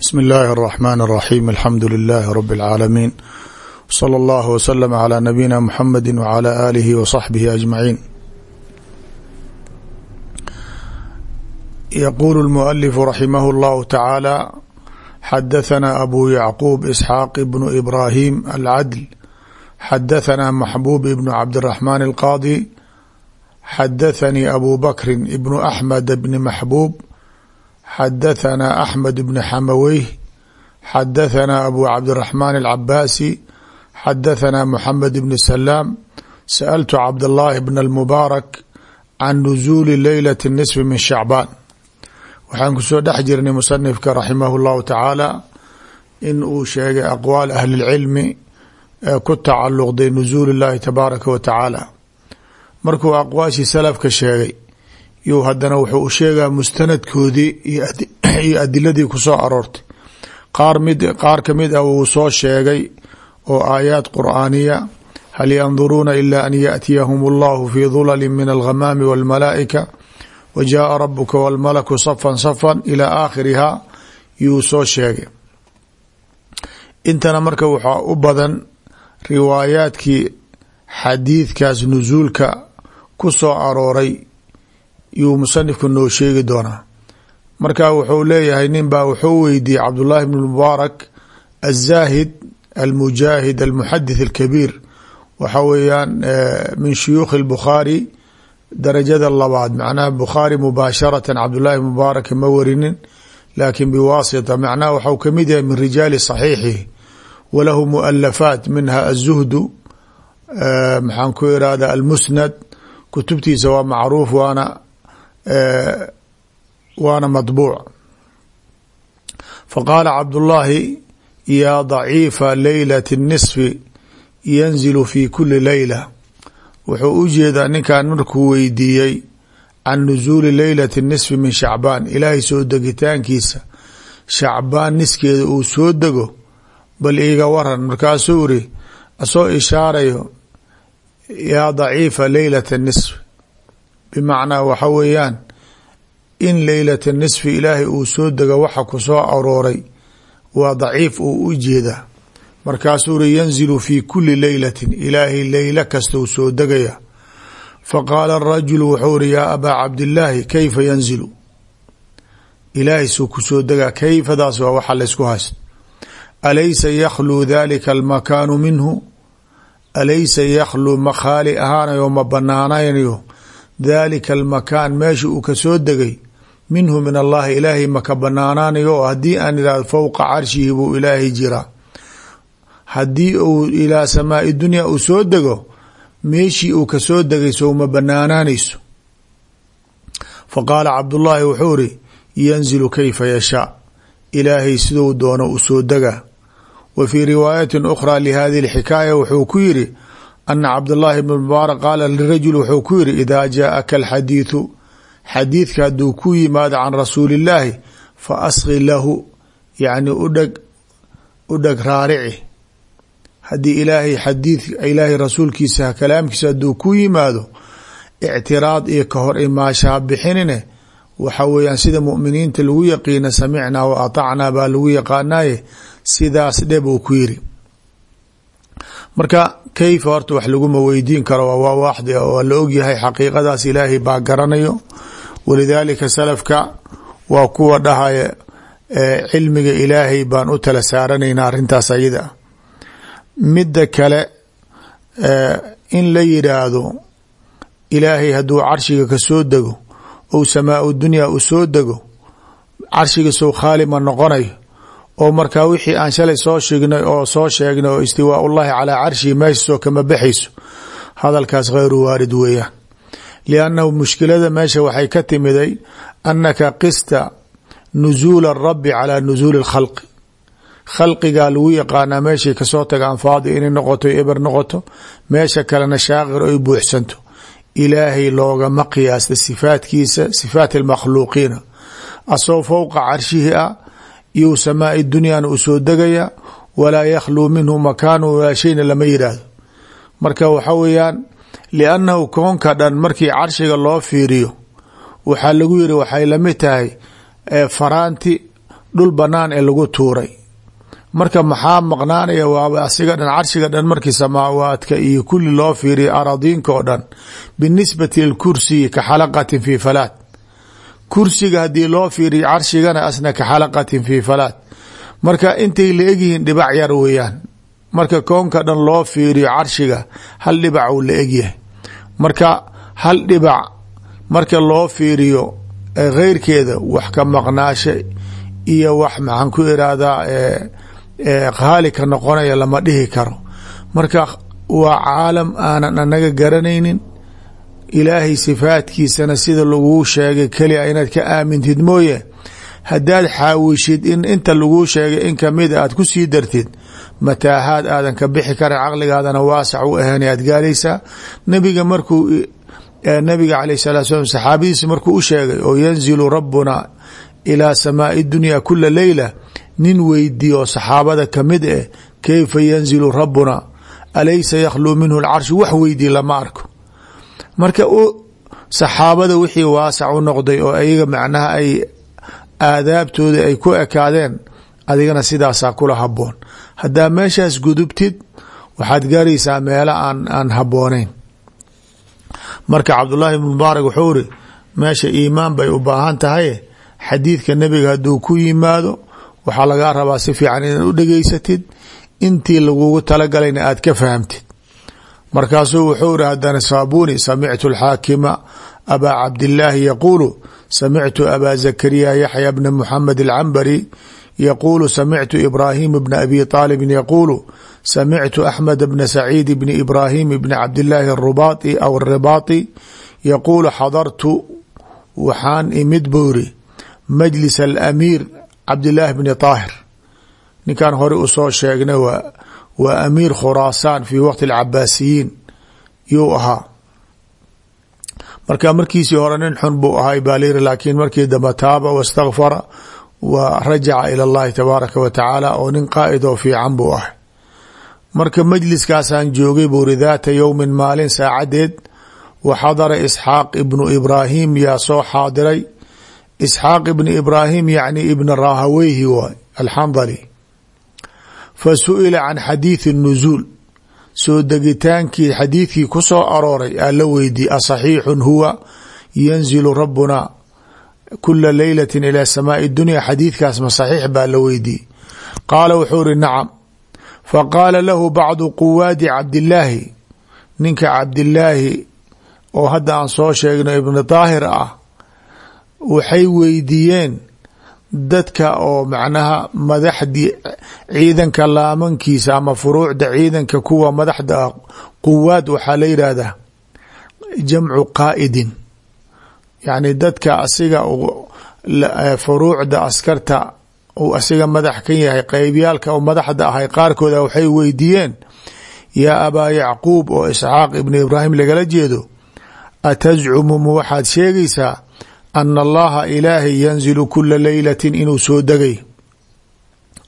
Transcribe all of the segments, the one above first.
bsmi اllahi الرحmn الرaxيm alxamdu لilh rb العaalamiin slى اllah wslm عlى nabiyina mxamedi wعlى alihi وصaxbihi aجmaعin yqul الmuؤlif raximah اllahu tacaalى xadaثna abu yacquub isxaaq bnu ibrahim alcadl xadaثna maxbub ibn cabdالرaحman الqاadi xadaثanii abu bakri ibn axmed bni maxbub xadahanaa axmed bn xamaweyh xadahanaa abu cabdiraxmaan alcabaasi xadahanaa moxamed bn salaam sa'altu cabdallaahi bna almubaarak can nusuuli leylati nisfi min shacbaan waxaan ku soo dhex jirnay musanifka raximah llahu tacaala in uu sheegay aqwaal ahlilcilmi ee ku tacaluqday nusuul illaahi tabaaraka wa tacaala markuu aqwaashii salafka sheegay yuu haddana wuxuu u sheegaa mustanadkoodii iyo adiladii kusoo aroortay qaar mid qaar kamid ah wuu soo sheegay oo aayaad qur'aaniya hal yanduruuna ila an yaأtiyahum اllahu fi dulali min alghamaami wاlmalaa'ika wa jaءa rabuka wاlmalaku safan safan ilى aakhiriha yuu soo sheegay intana marka waxaa u badan riwaayaadkii xadiidkaas nusuulka ku soo arooray yuu musanifku noo sheegi doonaa. Marka wuxuu leeyahay nin baa wuxuu weydiiyey cabdullaahi bn mubaarak azaahid almujaahid almuxadith alkabiir waxa weeyaan eh, min shuyuukhi اlbukhaari darajada labaad. Macnaha bukhaari mubaasharatan cabdullaahi mubaaraka ma warinin laakin biwaasita. Macnaha waxau ka mid yahay min rijaali saxiixihi walahu mualafaat minha azuhdu eh, maxaan ku irahda almusnad. Kutubtiisa waa macruuf waana waana maطbuuc faqaala cabdullaahi yaa daciifa leylat الnisfi yanzilu fi kuli leyla wuxuu u jeedaa ninkan markuu weydiiyey can nusuuli leylati الnisfi min shacbaan ilaahay soo degitaankiisa shacbaan niskeeda uu soo dego bal iiga waran markaasuu iri asoo ishaarayo yaa daciifa leylat الnisf bimacnaa waxa weeyaan in leylata nisfi ilaahay uu soo dego waxa ku soo arooray waa daciif uu u jeedaa markaasuu uri yanzilu fi kuli leylatin ilaahay leylo kastou soo degaya. Faqaala arajulu wuxuu uri yaa abaa cabdillaahi kayfa yanzilu? Ilaahay suu ku soo degaa kayfadaas waa waxa laysku haysto alaysa yakhluu dalika almakaanu minhu? Alaysa yakhluu ma khaali ahaanayo ma banaanaynayo dalika almakaan meesha uu ka soo degay minhu min allahi ilaahay maka banaanaanayo haddii aan idhahdo fowqa carshihi buu ilaahay jiraa. Haddii uu ilaa samaai dunya uu soo dego meeshii uu ka soo degay sowma banaanaanayso. Fa qaala cabdullaahi wuxuu iri yanzilu kayfa yashaa. Ilaahay siduu doono u soo degaa wa fii riwaayati ukhraa lihadihi اlxikaaya wuxuu ku yiri ana cabdاllahi bn mubaarak qaala lirajul wuxuu ku yiri idaa jaaaka alxadiidu xadiidka hadduu ku yimaado can rasuuli illaahi fa asqi lahu yacni udheg u dheg raarici haddii ilaahay xadiid ilaahay rasuulkiisa kalaamkiisa hadduu ku yimaado ictiraad iyo ka hor bixinine waxa weeyaan sida mu'miniinta lagu yaqiina samicnaa wa atacnaa baa lagu yaqaanaye sidaas dhe buu ku yiri marka kayfa horta wax laguma weydiin karo? Waa waaxdi waa la ogyahay xaqiiqadaas ilaahay baa garanayo. Walidaalika salafka waa kuwa dhahaya cilmiga ilaahay baan u tala saaranaynaa arrintaas ayada. Midda kale in la yidhaahdo ilaahay hadduu carshiga ka soo dego ou samaau dunyaa u soo dego carshiga sow khaali ma noqonayo oo markaa wixii aan shalay soo sheegnay oo soo sheegnay oo istiwaa ullahi calaa carshihi meeshasoo kama baxayso hadalkaas kheyru waarid weeyaan. Liannahu mushkilada meesha waxay ka timiday annaka qista nusuula arabi calaa nusuuli اlkhalqi khalqigaa lagu yaqaanaa meeshay ka soo tagaan faadi inay noqoto eber noqoto meesha kalena shaaqir ay buuxsanto. Ilaahay loogama qiyaasta sifaatkiisa sifaat almakhluuqiina asoo fowqa carshihi ah iyo samaai dunyaana u soo degaya walaa yakhluu minhu makaanu walaa shayna lama yidhaahdo marka waxa weeyaan liannahu koonka dhan markii carshiga loo fiiriyo waxaa lagu yiri waxay la mid tahay faraanti dhul banaan ee lagu tuuray. Marka maxaa maqnaanaya waaba asiga dhan carshiga dhan markii samaawaadka iyo kulli loo fiiriya aradiinka oo dhan binisbati lilkursiyi ka xalaqatin fi falaad kursiga haddii loo fiiriyo carshigana asna ka xalaqatin fi falaad. Marka intay la egyihiin dhibac yar weeyaan. Marka koonka dhan loo fiiriyo carshiga hal dhibac uu la egyahay. Marka hal dhibac marka loo fiiriyo keyrkeeda wax ka maqnaasha iyo wax maxaan ku irahdaa haali ka noqonaya lama dhihi karo. Marka waa caalam aanan anaga garanaynin ilaahay sifaadkiisana sida laguu sheegay kelia inaad ka aamintid mooye. Haddaad xaawishid in inta laguu sheegay in kamida aad ku sii dartid mataahaad aadan ka bixi karan caqligaadana waasac u ahayn aad gaaraysaa. Nabiga markuu nabiga alayh salatu slam saxaabadiisa markuu u sheegay oo yanzilu rabbuna ilaa samaai dunya kula leyla nin weydiiye oo saxaabada ka mid eh keyfa yanzilu rabbuna? Alaysa yakhluu minhu lcarshi wax weydii lama arko marka saxaabada wixii waasac u noqday oo ayaga macnaha ay aadaabtooda ay ku ekaadeen adigana sidaasaa kula haboon haddaa meeshaas gudubtid waxaad gaaraysaa meelo aan aan habooneyn marka cabdullaahi ibn mubaarak wuxuu iri meesha iimaan bay u baahan tahay xadiidka nebiga hadduu ku yimaado waxaa lagaa rabaa si fiican inaad u dhegeysatid intii lagugu talagalayna aad ka fahamtid markaasuu wuxuu iri hadana saabuni samictu alxaakima abaa cabdillaahi yaquulu samictu abaa zakariya yaxya bna muxamed alcambari yaquulu samictu ibraahim bna abi aalibin yaquulu samictu axmed bna saciid bni ibraahim bni cabdillaahi arubaai aw aribaati yaquulu xadartu waxaan imid buu iri majlis alamiir cabdillaahi bni taahir. Ninkan hore u soo sheegnay waa waa amiir khuraasaan fi waqti alcabaasiyiin yuu ahaa. Marka markiisii hore nin xun buu ahay baa layiri laakiin markii dambe taaba wastakfara wa rajaca ila allahi tabaaraka wa tacaala oo nin qaa'id oo fiican buu ahay. Marka majliskaasaan joogay buu iri daata yowmin maalin saacadeed wa xadara isxaaq ibnu ibraahim yaa soo xaadiray. Isxaaq ibni ibraahim yacni ibna rahaweyhi waay fa su'ila can xadiidi nuzuul. Soo degitaankii xadiidkii ku soo arooray aa la weydiye asaxiixun huwa yanzilu rabbuna kula leylati ila samaai dunya. Xadiidkaas ma saxiix baa la weydiiyey. Qaala wuxuu iri nacam. Faqaala lahu bacdu quwaadi cabdillaahi ninka cabdillaahi oo hadda aan soo sheegno ibni daahir ah waxay weydiiyeen dadka oo macnaha madaxdii ciidanka laamankiisa ama furuucda ciidanka kuwa madaxda ah quwaad waxaa la yidhaahdaa jamcu qaa'idin. Yacni dadka asiga furuucda askarta uu asiga madax kan yahay qeybyaalka oo madaxda ahay qaarkooda waxay weydiiyeen yaa abaa yacquub oo isxaaq ibnu ibraahim lagala jeedo atazcumu ma waxaad sheegaysaa ana allaha ilaahay yanzilu kula leylatin inuu soo degay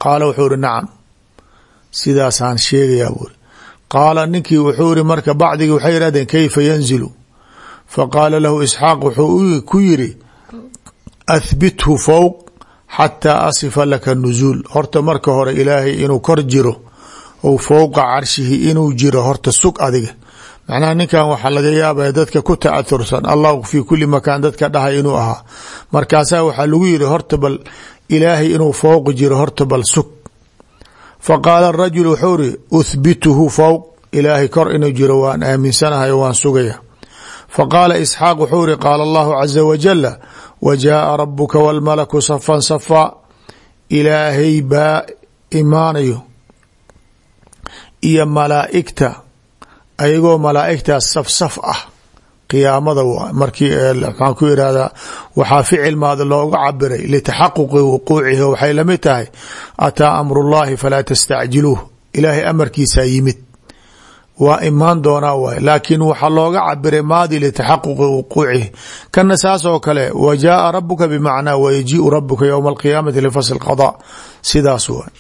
qaala wuxuu iri nacam sidaasaan sheegayaa buuri qaala ninkii wuxuu iri marka bacdigii waxay yihahdeen kayfa yanzilu faqaala lahu isxaaq wuxuu ku yiri ahbithu fowq xataa asifa laka nuzuul horta marka hore ilaahay inuu kor jiro ou fowqa carshihi inuu jiro horta sug adiga macnaha ninkan waxaa laga yaabaya dadka ku ta'athursan allahu fi kuli makaan dadka dhahay inuu ahaa. Markaasaa waxaa lagu yiri horta bal ilaahay inuu fowq jiro horta bal sug. Faqaala rajul wuxuu iri uhbituhu fowq ilaahay kor inuu jiro waan aaminsanahay waan sugaya. Faqaala isxaaq wuxuu iri qaala allahu caza wajala wa jaaa rabuka walmalaku safan safaa ilaahay baa imaanayo iyo malaa'igta ayagoo malaa'igtaas saf saf ah. Qiyaamada markii maxaan ku irahdaa waxaa ficil maada looga cabiray litaxaquqi wuquucihi waxay la mid tahay ataa amru llahi falaa tastacjiluuh. Ilaahay amarkiisaa yimid. Waa imaan doonaa waay laakiin waxaa looga cabiray maadi litaxaquqi wuquucihi. Kana saas oo kale wa jaaa bimacnaa wayajiiu rabuka ywma alqiyaamati lifasl qada sidaas waay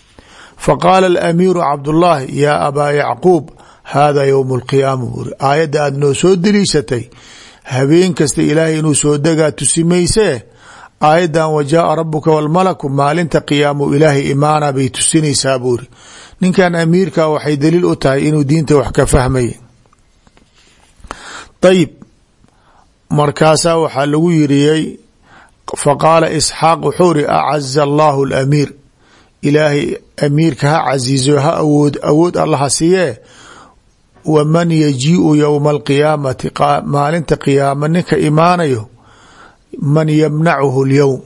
faqaala alamiiru cabdullaahi yaa abaa yacquub hada ywm اlqiyaama buuri aayadda aada noo soo deliishatay habeen kasta ilaahay inuu soo degaa tusimaysee aayaddan wajaaa rabuka walmalaku maalinta qiyaamu ilaahay imaana bay tusinaysaa buuri ninkan amiirka waxay daliil u tahay inuu diinta wax ka fahmaya ayib markaasaa waxaa lagu yiriyey faqaala isxaaq wuxuu ri acaza allahu lamiir ilaahay amiirka ha casiizo ha awood awood allaha siiyee waman yajiiu yowma alqiyaamati maalinta qiyaama ninka imaanayo man yamnacuhu lyowm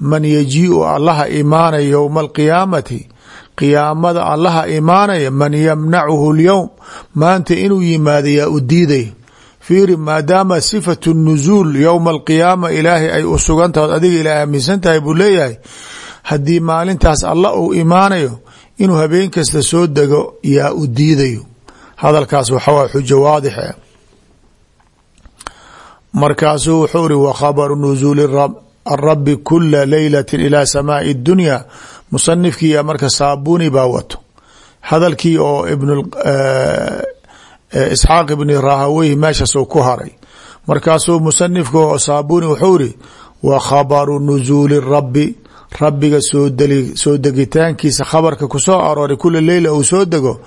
man yajiiu allaha imaanaya yowma alqiyaamati qiyaamada allaha imaanaya man yamnacuhu lyowm maanta inuu yimaado yaa u diiday. Fiiri maadaama sifatu nuzuul yowma alqiyaama ilaahay ay u sugan taho adiga ilaa aaminsan tahay buu leeyahay haddii maalintaas allah uu imaanayo inuu habeen kasta soo dego yaa u diidayo hadalkaas waxawa xujo waadix ah markaasuu wuxuu ri wakhabaru nuzuuli arabi kula leylati ilaa samaai dunya. Musanifkiiya marka saabuni baa wato. Hadalkii oo ibn isxaaq ibni rahaweyh meeshaasuu ku haray. Markaasuu musanifka oo saabuni wuxuu ri wa khabaru nuzuuli rabi rabbiga soo degitaankiisa khabarka ku soo arooray kula leyla uu soo dego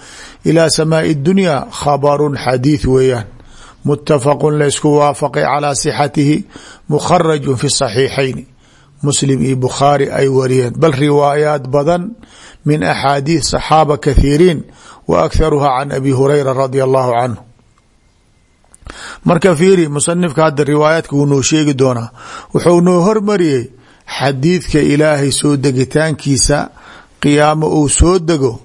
ilaa samaai dunya khabarun xadiith weeyaan. Mutafaqun laysku waafaqay calaa sixatihi mukharajun fi saxiixayn muslim iyo bukhaari ay wariyeen. Bal riwaayaat badan min axaadiith saxaaba kathiiriin wa akharuha can abi hurayra radia allahu canhu. Marka fiiri musanifka hadda riwaayaadka wuu noo sheegi doonaa. Wuxuu noo hormariyey xadiidka ilaahay soo degitaankiisa qiyaamo uu soo dego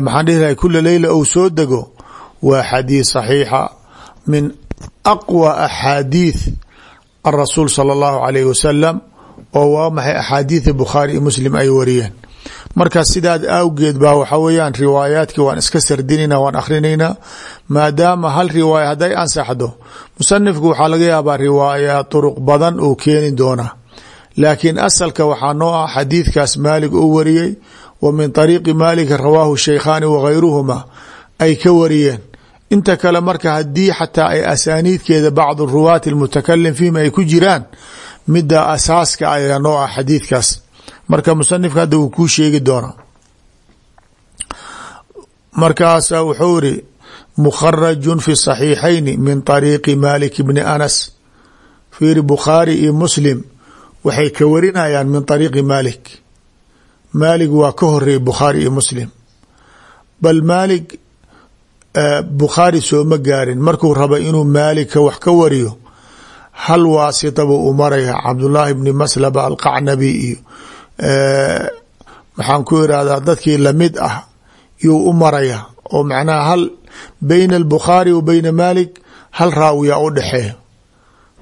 maxaan dhihi lahay kula leyla uu soo dego waa xadiid saxiixa min aqwa axaadiid arasuul sala allahu calayh wasalam oo waa maxay axaadiida bukhaari iyo muslim ay wariyeen. Marka sidaad awgeed baa waxaa weeyaan riwaayaadkii waan iska sardinayna waan akhrinaynaa maadaama hal riwaaya hadday ansaxdo musanifku waxaa laga yaabaa riwaaya duruq badan uu keeni doonaa laakiin asalka waxaa noo ah xadiidkaas maalig uu wariyey wa min طariiqi maalika rawaahu shaykhaani wagayruhuma ay ka wariyeen. Inta kale marka haddii xataa ay asaaniidkeeda bacdu ruwaati almutakalim fiihim ay ku jiraan midda asaaska ayaa noo ah xadiidkaas. Marka musanifka hadda wuu kuu sheegi doonaa markaasa wuxuu iri mukharajun fi saxiixayni min طariiqi malik bni anas. Fiiri bukhaari iyo muslim waxay ka warinayaan min طariiqi maalik. Waa ka horeeyey bukhaari iyo muslim. Bal maalik bukhaari sooma gaarin. Markuu raba inuu maalika wax ka wariyo hal waasita buu u maraya cabdullaahi bni maslaba alqacnabi iyo maxaan ku irahdaa dadkii la mid ah yuu u maraya. Oo macnaha hal bayna albukhaari wa bayna maalik hal raawiya u dhexeeya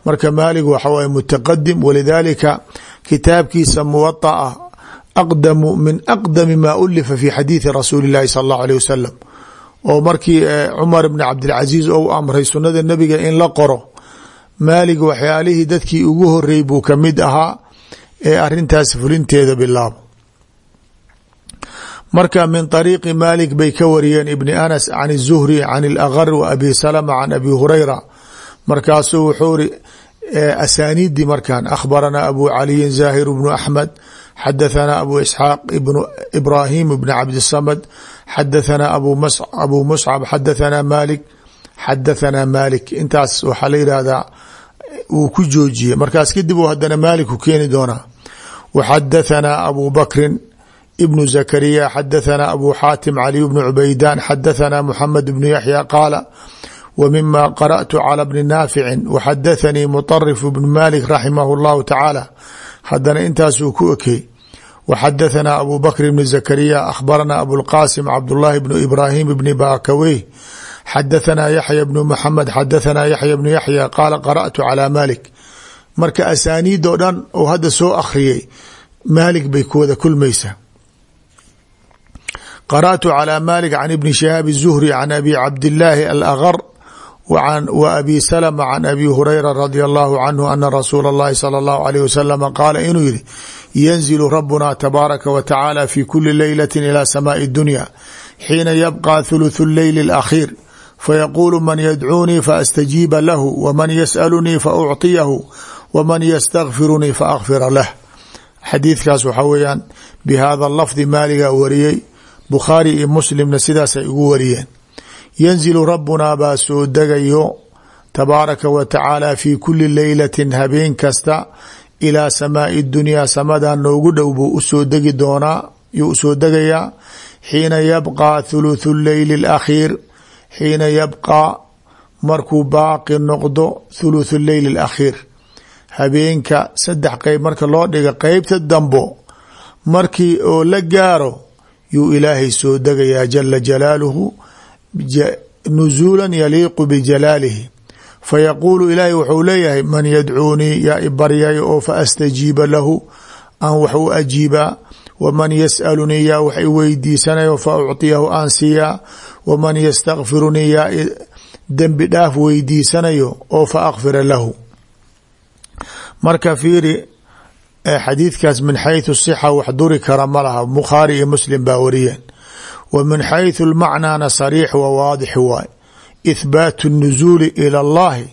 marka maalik waxa waye mutaqadim walidaalika kitaabkiisa muwaطa'a aqdamu min aqdami maa ulifa fi xadiidi rasuuli اllahi sala allahu alيh wasalam oo markii cumar bn cabdilcaziiz ou amray sunada nebiga in la qoro maalig waxyaalihii dadkii ugu horey buu kamid ahaa ee arintaas fulinteeda bilaabo marka min طariiqi maalik bay ka wariyeen ibni anas can الzuhri can اlagr w abi salma can abi hurayra markaasuu wuxuu ri eh, asaniidii markan akhbaranaa abu caliyin zahir bnu axmed xadahanaa abu isxaaq ibrahim bn cabdisamad xadahanaa abu muscab xadahanaa malik xadahanaa malik intaas waxaa la yihahdaa wuu eh, ku joojiyey. Markaas kadib uu hadana maalik u keeni doonaa. Waxadahanaa abu bakrin ibnu zakariya xadahanaa abu xaatim caliy bnu cubeydan xadahanaa muxamed bnu yaxya qaala w mima qarأtu calى bni naafici waxadaثanii muطarif bnu malik raximah اllahu tacaala hadana intaasuu ku ekey wxadaثna abu bakr bn zakariya akhbarana abulqasim cabdالlahi bn ibrahim bni bakawey xadaثna yaxya bnu mxamed xadaثna yaxya bnu yaxya qaala qarأtu calى malik marka asaaniid oo dhan uu hadda soo akhriyey maalik bay ku wada kulmaysaa qarأtu calى malik can ibni shihaab الzuhri can abi cabdillaahi alagr w abi slma can abi hurayra radi allahu canhu ana rasuula اllahi salى اllahu alيh wasalama qaala inuu yihi yanzilu rabuna tabaaraka wa tacaala fi kuli leylati ilى samaai اdunya xiina yabqa thuluthu اleyli اlakhiir fayaquulu man yadcuunii faastajiiba lahu wman yasأalunii faucطiyahu waman ystakfirunii faakfira lah xadiidkaas waxaa weeyaan bi hada lafdi maaligaa wariyey bukhaari iyo muslimna sidaasay ugu wariyeen yanzilu rabbunaa baa soo degayo tabaaraka wa tacaala fi kuli leylatin habeen kasta ilaa samaai dunyaa samadan noogu dhow buu u soo degi doonaa yuu u soo degayaa xiina yabqaa thuluthu leyli alakhiir xiina yabqaa markuu baaqi noqdo thuluthu leyli alakhiir. Habeenka saddex qeyb marka loo dhiga qeybta dambo markii oo la gaaro yuu ilaahay soo degayaa jala jalaaluhu nuzuula yaliiqu bijalaalihi fayaquulu ilaahay wuxuu leeyahay man yadcuunii yaa ibaryayo oo fa astajiiba lahu aan wax u ajiibaa waman yasalunii yaa wax i weydiisanayo fa ucطiyahu aan siiyaa waman yastakfirunii yaa dembi dhaaf weydiisanayo oo fa akfira lahu marka fiiri xadiidkaas min xayثu صixa wax duri kara ma laha bukhaari iyo muslim baa wariyeen wa min xayثu lmacnaana sariix wa waadix waay ithbaatu الnuzuuli ilى اllahi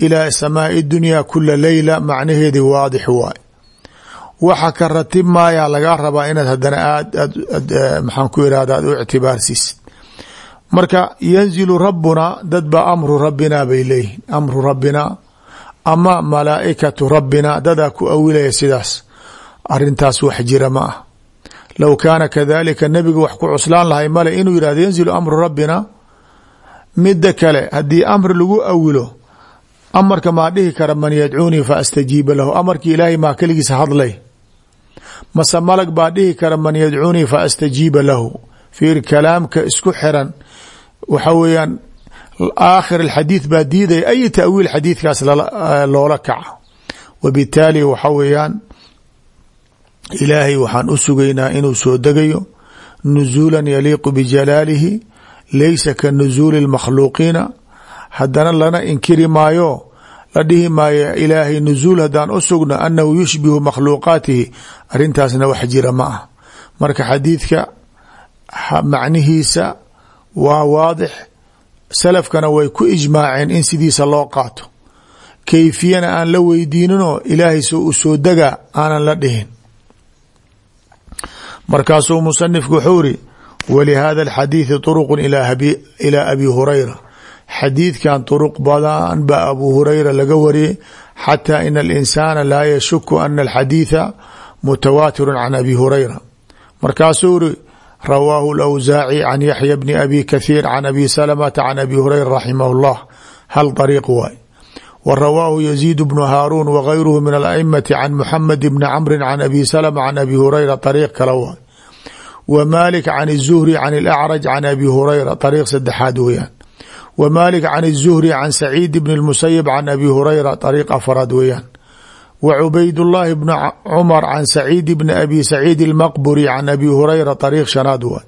ilى samaai dunya kula leyla macnaheedi waadix waay waxa ka ratib maayaa lagaa rabaa inaad hadana aad aad maxaan ku irahda aad u ictibaarsiisid marka yanzilu rabbuna dad baa amru rabbina bay leeyihin amru rabbina ama malaaikatu rabbina dadaa ku awilaya sidaas arintaas wax jira ma ah low kaana kadalika nebiga wax ku cuslaan lahay male inuu yihahdo yanzilu amru rabbina. Mida kale haddii amri lagu awilo amarka maa dhihi kara man yadcuunii fa astajiiba lahu. Amarkii ilaahay maa keligiisa hadlay. Mase malag baa dhihi kara man yadcuunii fa astajiiba lahu. Fiir kalaamka isku xiran. Waxa weeyaan aakhir alxadiid baa diidaya ay ta'wiil xadiidkaas loola kaca. Wabitaali waxa weeyaan ilaahay waxaan u sugaynaa inuu soo degayo. Nuzuula yaliiqu bijalaalihi laysa ka nuzuuli اlmakhluuqiina haddana lana inkiri maayo la dhihi maayo ilaahay nuzuul haddaan u sugno annahu yushbihu makhluuqaatihi. Arrintaasna wax jira ma ah marka xadiidka macnihiisa waa waadix. Salafkana way ku ijmaaceen in sidiisa loo qaato. Kayfiyana aan la weydiininoo ilaahay so u soo degaa aanan la dhihin markaasuu musanifku wuxuu iri walihada alxadiidi turuqu ilaa abi hurayra. Xadiidkan turuq badan baa abu hurayra laga wariyey xataa in alinsaana laa yashuku ana alxadiida mutawaatiru can abi hurayra. Markaasuu iri rawaahu اlawsaaci can yaxya bni abi kathiir can abi salamata can abi hurayra raximah اllah hal dariiq waay wa rawaahu yaziid bnu haaruun wagayruhu min alaimati can muxamed bni camri can abi salama can abi hurayra ariiq kale waay wa malik can الzuhri can اlacraj can abi hurayra ariiq saddexaad weeyaan wa malik can الzuhri can saciid bn اlmusayib can abi hurayra ariiq afaraad weeyaan w cubayd llahi bn cumar can saciid bni abi saciid اlmaqburi can abi hurayra ariiq shanaad waay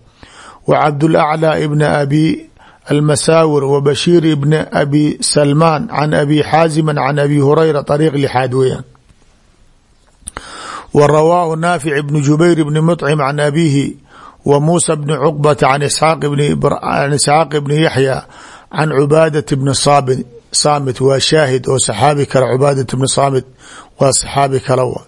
wa cabdulaclى bni abi almasaawir wa bashiir bni abi salmaan can abi xaazima can abi hurayra ariiq lixaad weeyaan wa rawaahu naafic bni jubayr bni mطcim can abihi wa muusa bni cuqbata can isxaaq bni yaxya can cubaadat bni saamit waa shaahid oo saxaabi kale cubaadat bni saamit waa saxaabi kale wa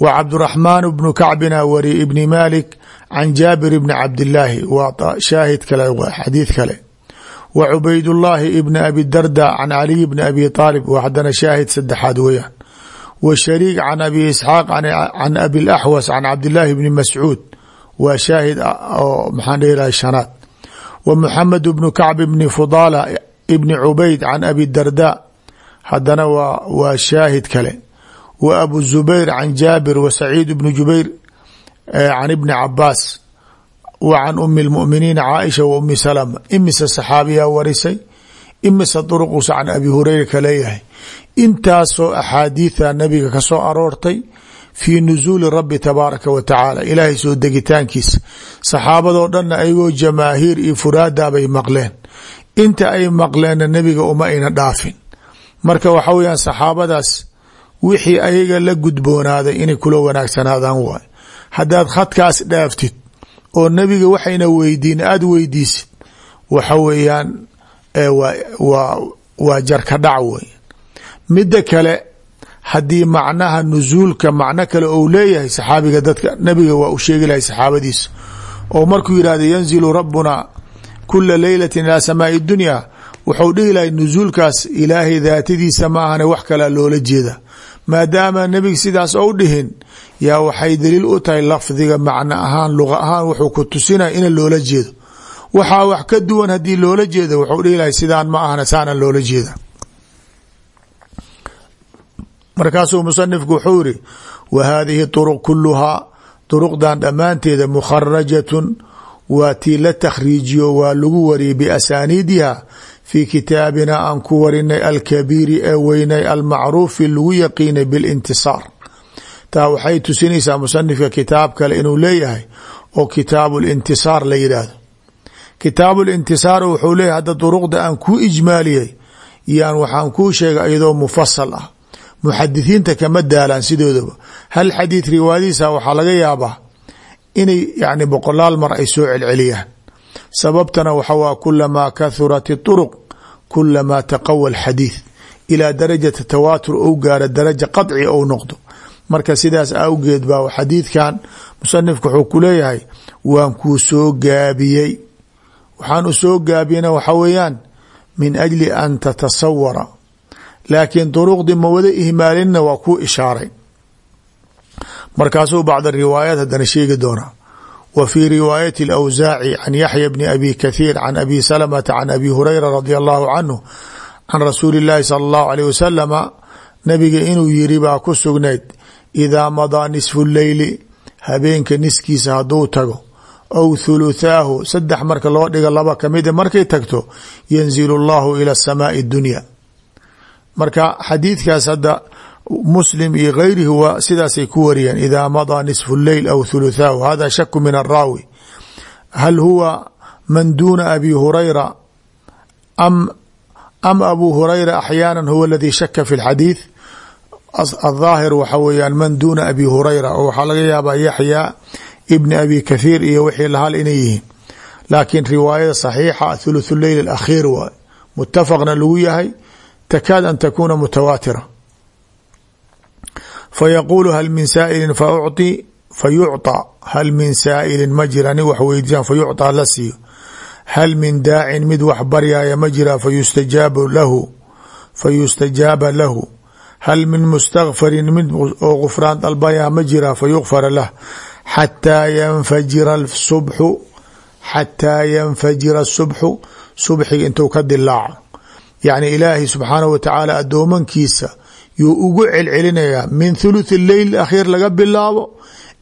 wa cabduraxmaan bnu kacbina wari ibni malik can jaabir bni cabdilaahi waa shaahid kale xadiid kale wa cubaydullaahi ibni abi darda can caliy bni abi aalib waa haddana shaahid saddexaad weeyaan. Wa shariik can abi isxaaq can abi laxwas can cabdilaahi bni mascuud waa shaahid oo maxaan dhihilaha shanaad. Wa muxamed bnu kacb bni fudaala ibni cubayd can abi darda haddana waa waa shaahid kale. Wa abu zubayr can jaabir wa saciid bni jubayr can ibni cabaas wa can umi lmuminiina caaisha wa umi salama imise saxaabiyaa warisay imise duruquusa can abi hureyra ka leeyahay. Intaasoo axaadiida nabiga ka soo aroortay fii nuzuuli rabbi tabaaraka wa tacaala ilaahay soo degitaankiisa. Saxaabadoo dhanna ayagoo jamaahiir iyo furaada bay maqleen. Inta ay maqleenna nebiga uma ayna dhaafin. Marka waxa weyaan saxaabadaas wixii ayaga la gudboonaaday inay kula wanaagsanaadaan waay. Haddaad khadkaas dhaaftid oo nebiga waxayna weydiin aada weydiisid. Waxa weeyaan waa jarka dhac wey midda kale haddii macnaha nusuulka macno kale ou leeyahay saxaabiga dadka nabiga waa u sheegi lahay saxaabadiisa. Oo markuu yihahdo yanzilu rabbuna kula leylati ilaa samaai dunya wuxuu dhihi lahay nusuulkaas ilaahay daatadiisa ma ahane wax kalea loola jeeda maadaama nebiga sidaas ou dhihin yaa waxay daliil u tahay lafdiga macno ahaan luqa ahaan wuxuu ku tusinaya ina loola jeedo. Waxaa wax ka duwan haddii loola jeeda wuxuu dhihi lahay sidaan ma ahna saana loola jeeda. Markaasuu musanifku wuxuu yiri wa haadihi turuq kuluhaa duruqdan dhammaanteeda mukharajatun waa tii la takhriijiyo waa lagu wariyay biasaaniidiha fii kitaabina aan ku warinay alkabiiri ee weynay almacruufi lagu yaqiinay bilintisaar taa waxay tusinaysaa musanifka kitaab kale inuu leeyahay oo kitaabu lintisaar la yidhaahdo kitaabu lintisaar wuxuu leeyahay hadda duruqda aan kuu ijmaaliyey yaan waxaan kuu sheegay iyadoo mufasal ah. Muxadithiinta kama daalaan sidoodaba. Hal xadiid riwaayadiisa waxaa laga yaabaa inay yani boqolaal mar ay soo celceliyaan sababtana waxa waa kulamaa kahurat اطuruq kulamaa taqawa alxadiid ilaa darajati tawaatur ou gaaro daraja qaطci ou noqdo marka sidaas awgeed baa xadiidkan musanifku wuxuu ku leeyahay waan kuu soo gaabiyey waxaan u soo gaabiyena waxa weeyaan min ajli an tatasawara laakiin duruqdii ma wada ihmaalinna waa kuu ishaaray markaasuu bacd riwaayaat haddana sheegi doonaa wa fii riwaayati اlawsaaci can yaxya bni abi kathiir can abi salamata can abi hurayra radi allahu canhu can rasuuli اllahi sala allahu alيh wasalama nabiga inuu yiri baa ku sugnayd idaa madaa nisfu leyli habeenka niskiisa hadduu tago aw thuluthaahu saddex marka loo dhiga laba kamida markay tagto yanzilu اllahu ila samaai اdunya marka xadiidkaas hadda muslim iyo gayrihi waa sidaasay ku wariyeen idaa madaa nisfu leyl aw thuluthaahu hada shaku min araawi hal huwa man duuna abi hurayra am am abu hurayra axyaana huwa aladii shaka fi اlxadiid aلظaahir waxa weeyaan man duuna abi hurayra oo waxaa laga yaabaa yaxya ibni abi kathiir iyo wixii lahal inay yihiin laakiin riwaayada صaxiixa thuluth leyl اakhiir waay mutafaqna lagu yahay takaad an takuna mutawaatira fayaquulu hal min saa'ilin fauci fayucطa hal min saa'ilin ma jira nin wax weydiisaan fayucطa la siiyo hal min daacin mid wax baryaaya ma jira fayustajaabu lahu fayustajaaba lahu hal min mustakfarin mid oo gufraan dalbaya ma jira fayukfara lah xataa yanfajira subxu xataa yanfajira subxu subxiga intuu ka dilaaco yacni ilaahay subxaanahu wa tacaala addoomankiisa yuu ugu celcelinayaa min thuluth leyl akhiir laga bilaabo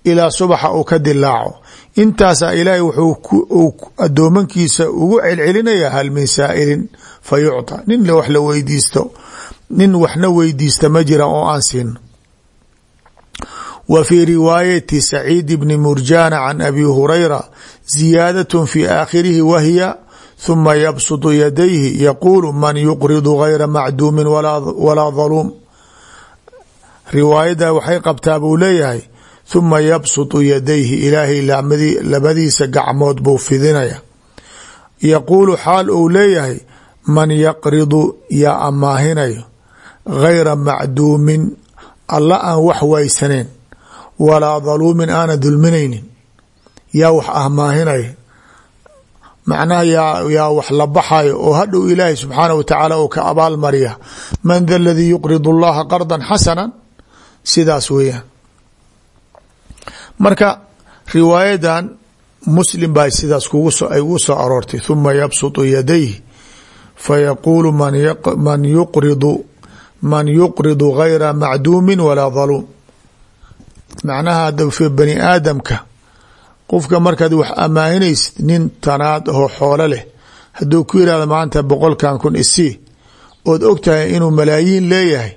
ilaa subaxa uu ka dilaaco intaasaa ilaahay wuxuu addoomankiisa ugu celcelinayaa hal min saa'ilin fa yucطa nin wax la weydiisto nin waxna weydiista ma jira oo aan siino wa fii riwaayati saciid bni murjana can abi hurayra ziyaadat fi aakhirihi wahiya ثuma yabsuط yadayhi yaquulu man yuqridu gayra macduumin walaa daluum riwaayada waxay qabtaa buu leeyahay ثuma yabsuطu yadayhi ilaahay labadiisa gacmood buu fidinaya. Yaquulu xaal uu leeyahay man yaqridu yaa amaahinayo gayra macduumin alla aan wax waysaneen walaa daluumin aana dulminaynin. Yaa wax amaahinaya macnaha yaa wax la baxayo oo hadhow ilaahay subxaanah wa tacaala uu ka abaal mariya man da ladii yuqridu allaha qardan xasana sidaas weeyaan. Marka riwaayadan muslim baa sidaas kuguay ugu soo aroortay. Huma yabsutu yadayh fayaquulu man yuqridu man yuqridu gayra macduumin walaa daluum macnaha bani aadamka qofka markaad wax amaahinaysid nin tanaad oo xoolo leh hadduu ku yihahdo maanta boqolkan kun isii ood og tahay inuu malaayiin leeyahay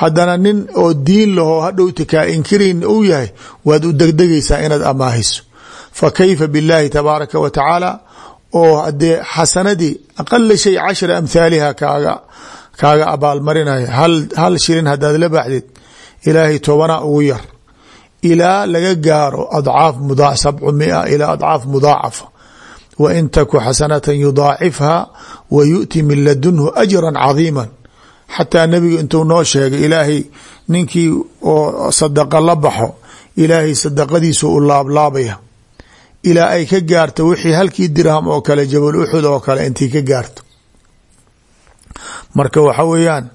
haddana nin oo diin lahoo hadhowta kaa inkirayn uu yahay waad u degdegaysaa inaad amaahiso fa kayfa biاllaahi tabaaraka wa tacaala oo hadee xasanadii aqala shay cashra amhaaliha kaaga kaaga abaalmarinaya hal hal shilin haddaad la baxdid ilaahay tobanaa ugu yar. Ilaa laga gaaro adcaaf muda sabcu mia ilaa adcaaf mudaacafa. Wa in taku xasanatan yudaacifha wa yu'ti min ladunhu ajra cadiima xataa nebiga intuu noo sheegay ilaahay ninkii oo sadaqa la baxo ilaahay sadaqadiisu u laablaabaya. Ilaa ay ka gaarto wixii halkii dirham oo kale jabal uxud oo kale intii ka gaarto. Marka waxa weeyaan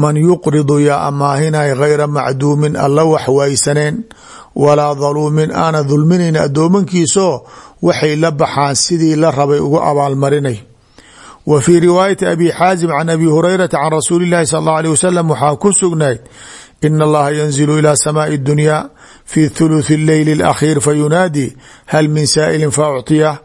man yuqridu yaa amaahinay gayra macduumin alla wax waysaneen walaa daluumin aana dulminayn addoomankiisoo waxay la baxaan sidii la rabay ugu abaalmarinay wa fii riwaayati abi xaazim can abi hurayrata can rasuuli اllahi sal اllah alيه wasalam waxaa ku sugnayd in allaha yanzilu ilى samaai اdunya fi thuluثi اleyli اlakhiir fayunaadi hal min saa'ilin faacطiyah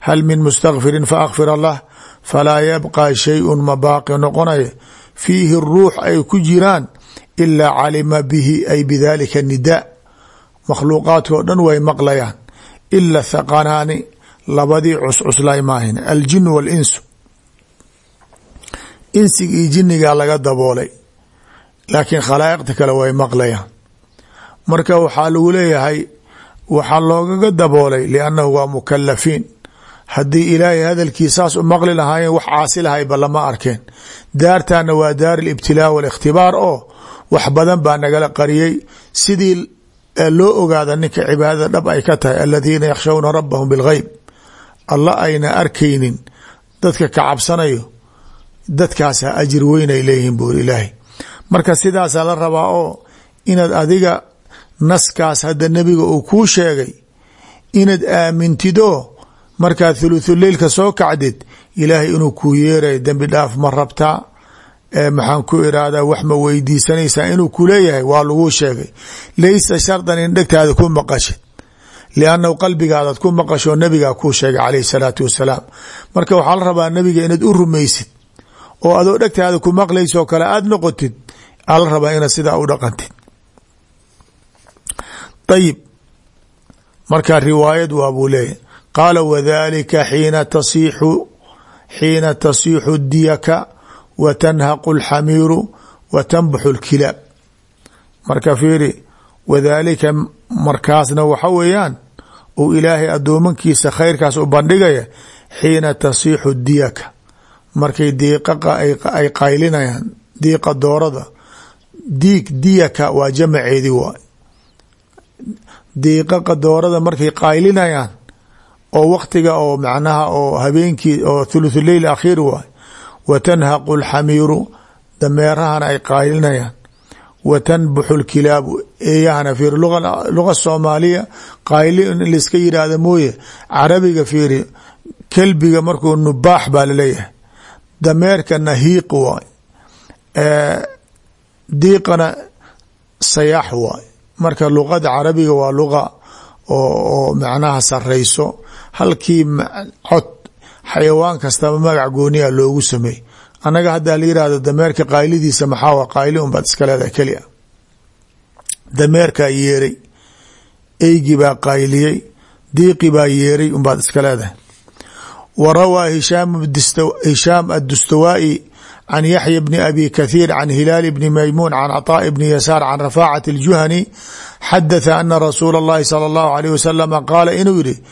hal min mustakfirin faakfira lah falaa yabqa shayءu mabaaqi noqonaya fiihi ruux ay ku jiraan ilaa calima bihi ay bidalika nida makhluuqaadka o dhan way maqlayaan ila thaqanaani labadii cuscuslay maahin aljin walinsu insiga iyo jinigaa laga daboolay. Laakiin khalaa'iqta kale way maqlayaan. Marka waxaa lagu leeyahay waxaa loogaga daboolay liannahu waa mukalafiin haddii ilaahay hadalkii saas u maqli lahaayeen wax caasi lahayba lama arkeen. Daartana waa daar alibtilaa walikhtibaar oo wax badan baa nagala qariyey. Sidii loo ogaada ninka cibaadada dhab ay ka tahay aladiina yakhshawna rabbahum bilgeyb alla ayna arkaynin dadka ka cabsanayo dadkaasa ajir weyn ay leeyihiin buuri ilaahay. Marka sidaasaa la rabaa oo inaad adiga naskaas hadda nebiga uu kuu sheegay inaad aamintidoo markaad thuluthuleilka soo kacdid ilaahay inuu kuu yeerayo dembi dhaaf ma rabtaa maxaan ku irahdaa wax ma weydiisanaysaa inuu ku leeyahay waa laguu sheegay. Laysa shardan in dhegtaada ku maqashid liannahu qalbigaadaad ku maqasho nabigaa kuu sheegay calayhi salaatu wasalaam. Marka waxaa la rabaa nabiga inaad u rumaysid oo adoo dhegtaada ku maqlaysoo kale aada noqotid aa la rabaa inaad sidaa u dhaqantid. Ayib marka riwaayad waa buu leeyahy qaala wadalika xiina tasixu xiina tasixu diyaka wa tanhaqu alxamiiru wa tanbaxu lkilaab marka fiiri wadaalika markaasna waxa weeyaan uu ilaahay addoomankiisa khayrkaas u bandhigaya xiina tasixu diyaka markay diiqaqa ay qaylinayaan diiqa doorada diig diyaka waa jamaceedi waay diiqaqa doorada markay qaylinayaan oo waktiga oo macnaha oo habeenkii oo thuluth leyl akhiir waay wa tanhaqu dameerahana ay qaylinayaan. Wa tanbuxu lkilaabu eeyahana fiiri luga soomaaliya qayli in laiska yidhaahda mooye carabiga fiiri kelbiga markuu nubaax baa la leeyahay dameerka nahiiq waay diiqana sayaax waay. Marka luqada carabiga waa luqa oo macnaha sareyso halkii cod xayawaan kastaba magac gooniya loogu sameey annaga haddaa la yihahdo dameerka qaylidiisa maxaa qayli unbaad iska leedahay keli a dameerkaa yeeray eygi baa qayliyey diiqi baa yeeray unbaad iska leedahay wa rawaa hishaam addustawaa'i can yaxya bni abi kathiir can hilaal bni maymuun can caطaaءi bni yasaar can rafaacat اljuhani xadatha ana rasuula اllahi salى اllahu alيh wasalama qaala inuu yihi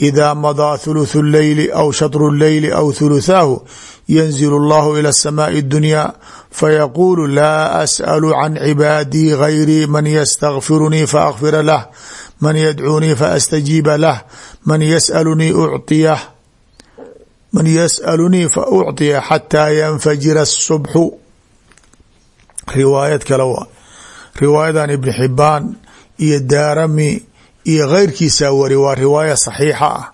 إذا مضى ثلث الليل أو شطر الليل أو ثلثاه ينزل الله إلى السماء الدنيا فيقول لا أسأل عن عبادي غيري من يستغفرني فأغفر له من يدعوني فأستجيب له من يسألني أعطيه من يسألني فأعطيه حتى ينفجر الصبح رواية kale riwaayadan iبن xibaan iyo daarami iyo keyrkiisa wari waa riwaaya saxiixa ah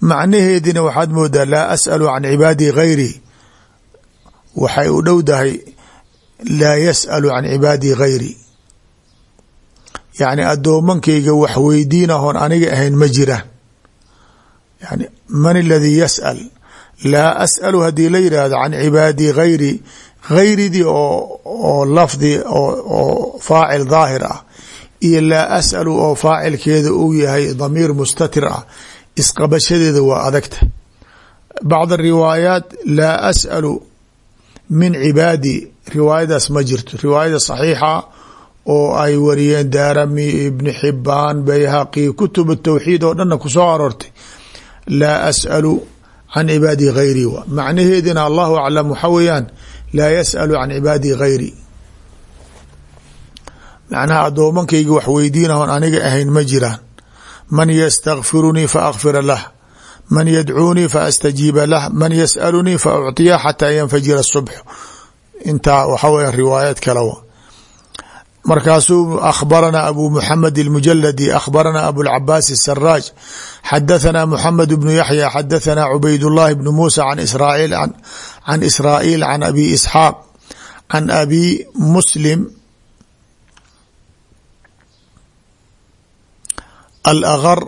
macnaheedina waxaad moodaa laa as'alu can cibaadii gayri waxay u dhowdahay laa yas'alu can cibaadii gayri yacni addoomankayga wax weydiinahoon aniga ahayn ma jiraan yani man aladii yas'al laa as'alu haddii la yidhaahdo can cibaadii gayri gayridii oo lafdi oo faacil daahir ah iyo laa as'alu oo faacilkeeda uu yahay damiir mustatir ah isqabashadeeda waa adagta. Bacd riwaayaat laa as'alu min cibaadi riwaayadaas ma jirto. Riwaayada saxiixa oo ay wariyeen daarami ibni xibaan bayhaqi kutub tawxiid oo dhanna ku soo aroortay laa as'alu can cibaadi hayri macnaheedina allahu aclam waxa weeyaan laa yasalu can cibaadi hayri macnaha addoomankayga wax weydiinahoon aniga ahayn ma jiraan man yastakfirunii fa akfira lah man yadcuunii fa astajiiba lah man yasalunii fa ucطiya xataa yanfajira subx intaa waxa weya riwaayad kale wa markaasuu akhbarana abu muxamed اlmujaladi akhbarana abulcabaas الsaraaj xadathana muxamed bnu yaxya xadathana cubayd اllahi bnu muusa can israail can israa'iil can abi isxaaq can abi muslim alagr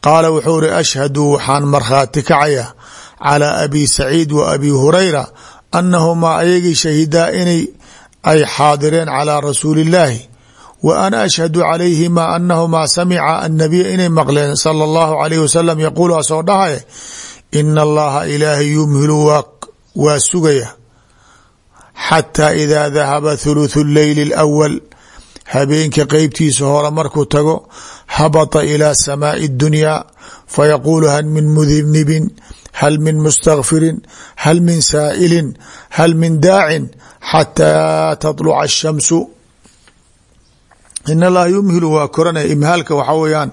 qaala wuxuu ri ashhadu waxaan markhaati kacaya calى abi saciid wa abi hurayra anahumaa ayagii shahidaa inay ay xaadireen calىa rasuuli اllaahi wa ana ashhadu calayhima anahumaa samica annabiya inay maqleen sala اllahu alayh wasalam yaquulu asoo dhahaye ina allaha ilaahay yumhilu waa sugaya xataa idaa dahaba thuluthu leyli اlأwal habeenka qeybtiisa hore markuu tago habata ilaa samaai اdunyaa fayaquulu hal min mudnibin hal min mustakfirin hal min saa'ilin hal min daacin xataa taطluca الshamsu in allaha yumhilu waa koranaya imhaalka waxaa weyaan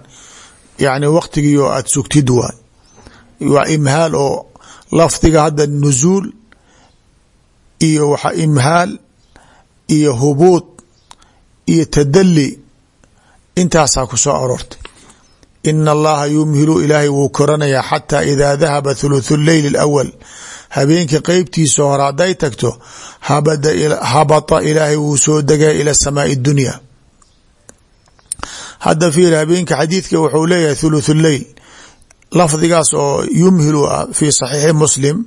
yani waqtigii oo aada sugtid waay waa imhaal oo lafdiga hadda nuzuul iyo waxa imhaal iyo hubuud iyo tadali intaasaa ku soo aroortay ina allaha yumhilu ilaahay wuu koranayaa xataa idaa dahaba thuluthu leyl اlأwal habeenka qeybtiisa hore hadday tagto habata ilaahay wuu soo degaya ila samaai اdunya hadda fiir habeenka xadiidka wuxuu leeyahay thuluthu leyl lafdigaas oo yumhilu ah fi saxiixi muslim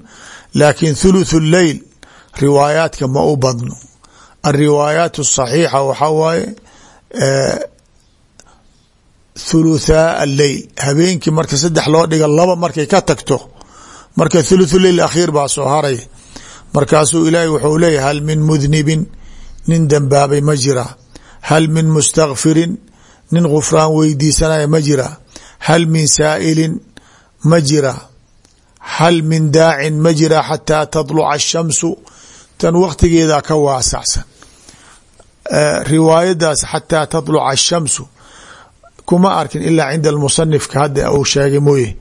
laakin thuluthu leyl riwaayaadka ma u badno alriwaayaat الصaxiixa waxaa waaye thuluthaa alleyl habeenkii marka saddex loo dhiga laba markay ka tagto marka thuluthuleyl akhiir baa soo haray. Markaasuu ilaahay wuxuu leeyahy hal min mudnibin nin dembaabay ma jira. Hal min mustakfirin nin khufraan weydiisanaya ma jira. Hal min saa'ilin ma jira. Hal min daacin ma jira xataa tadluca ashamsu tan wakhtigeedaa ka waasacsan. Riwaayadaas xataa tadluca ashamsu kuma arkin ilaa cinda musanifka hadda uu sheegay mooye.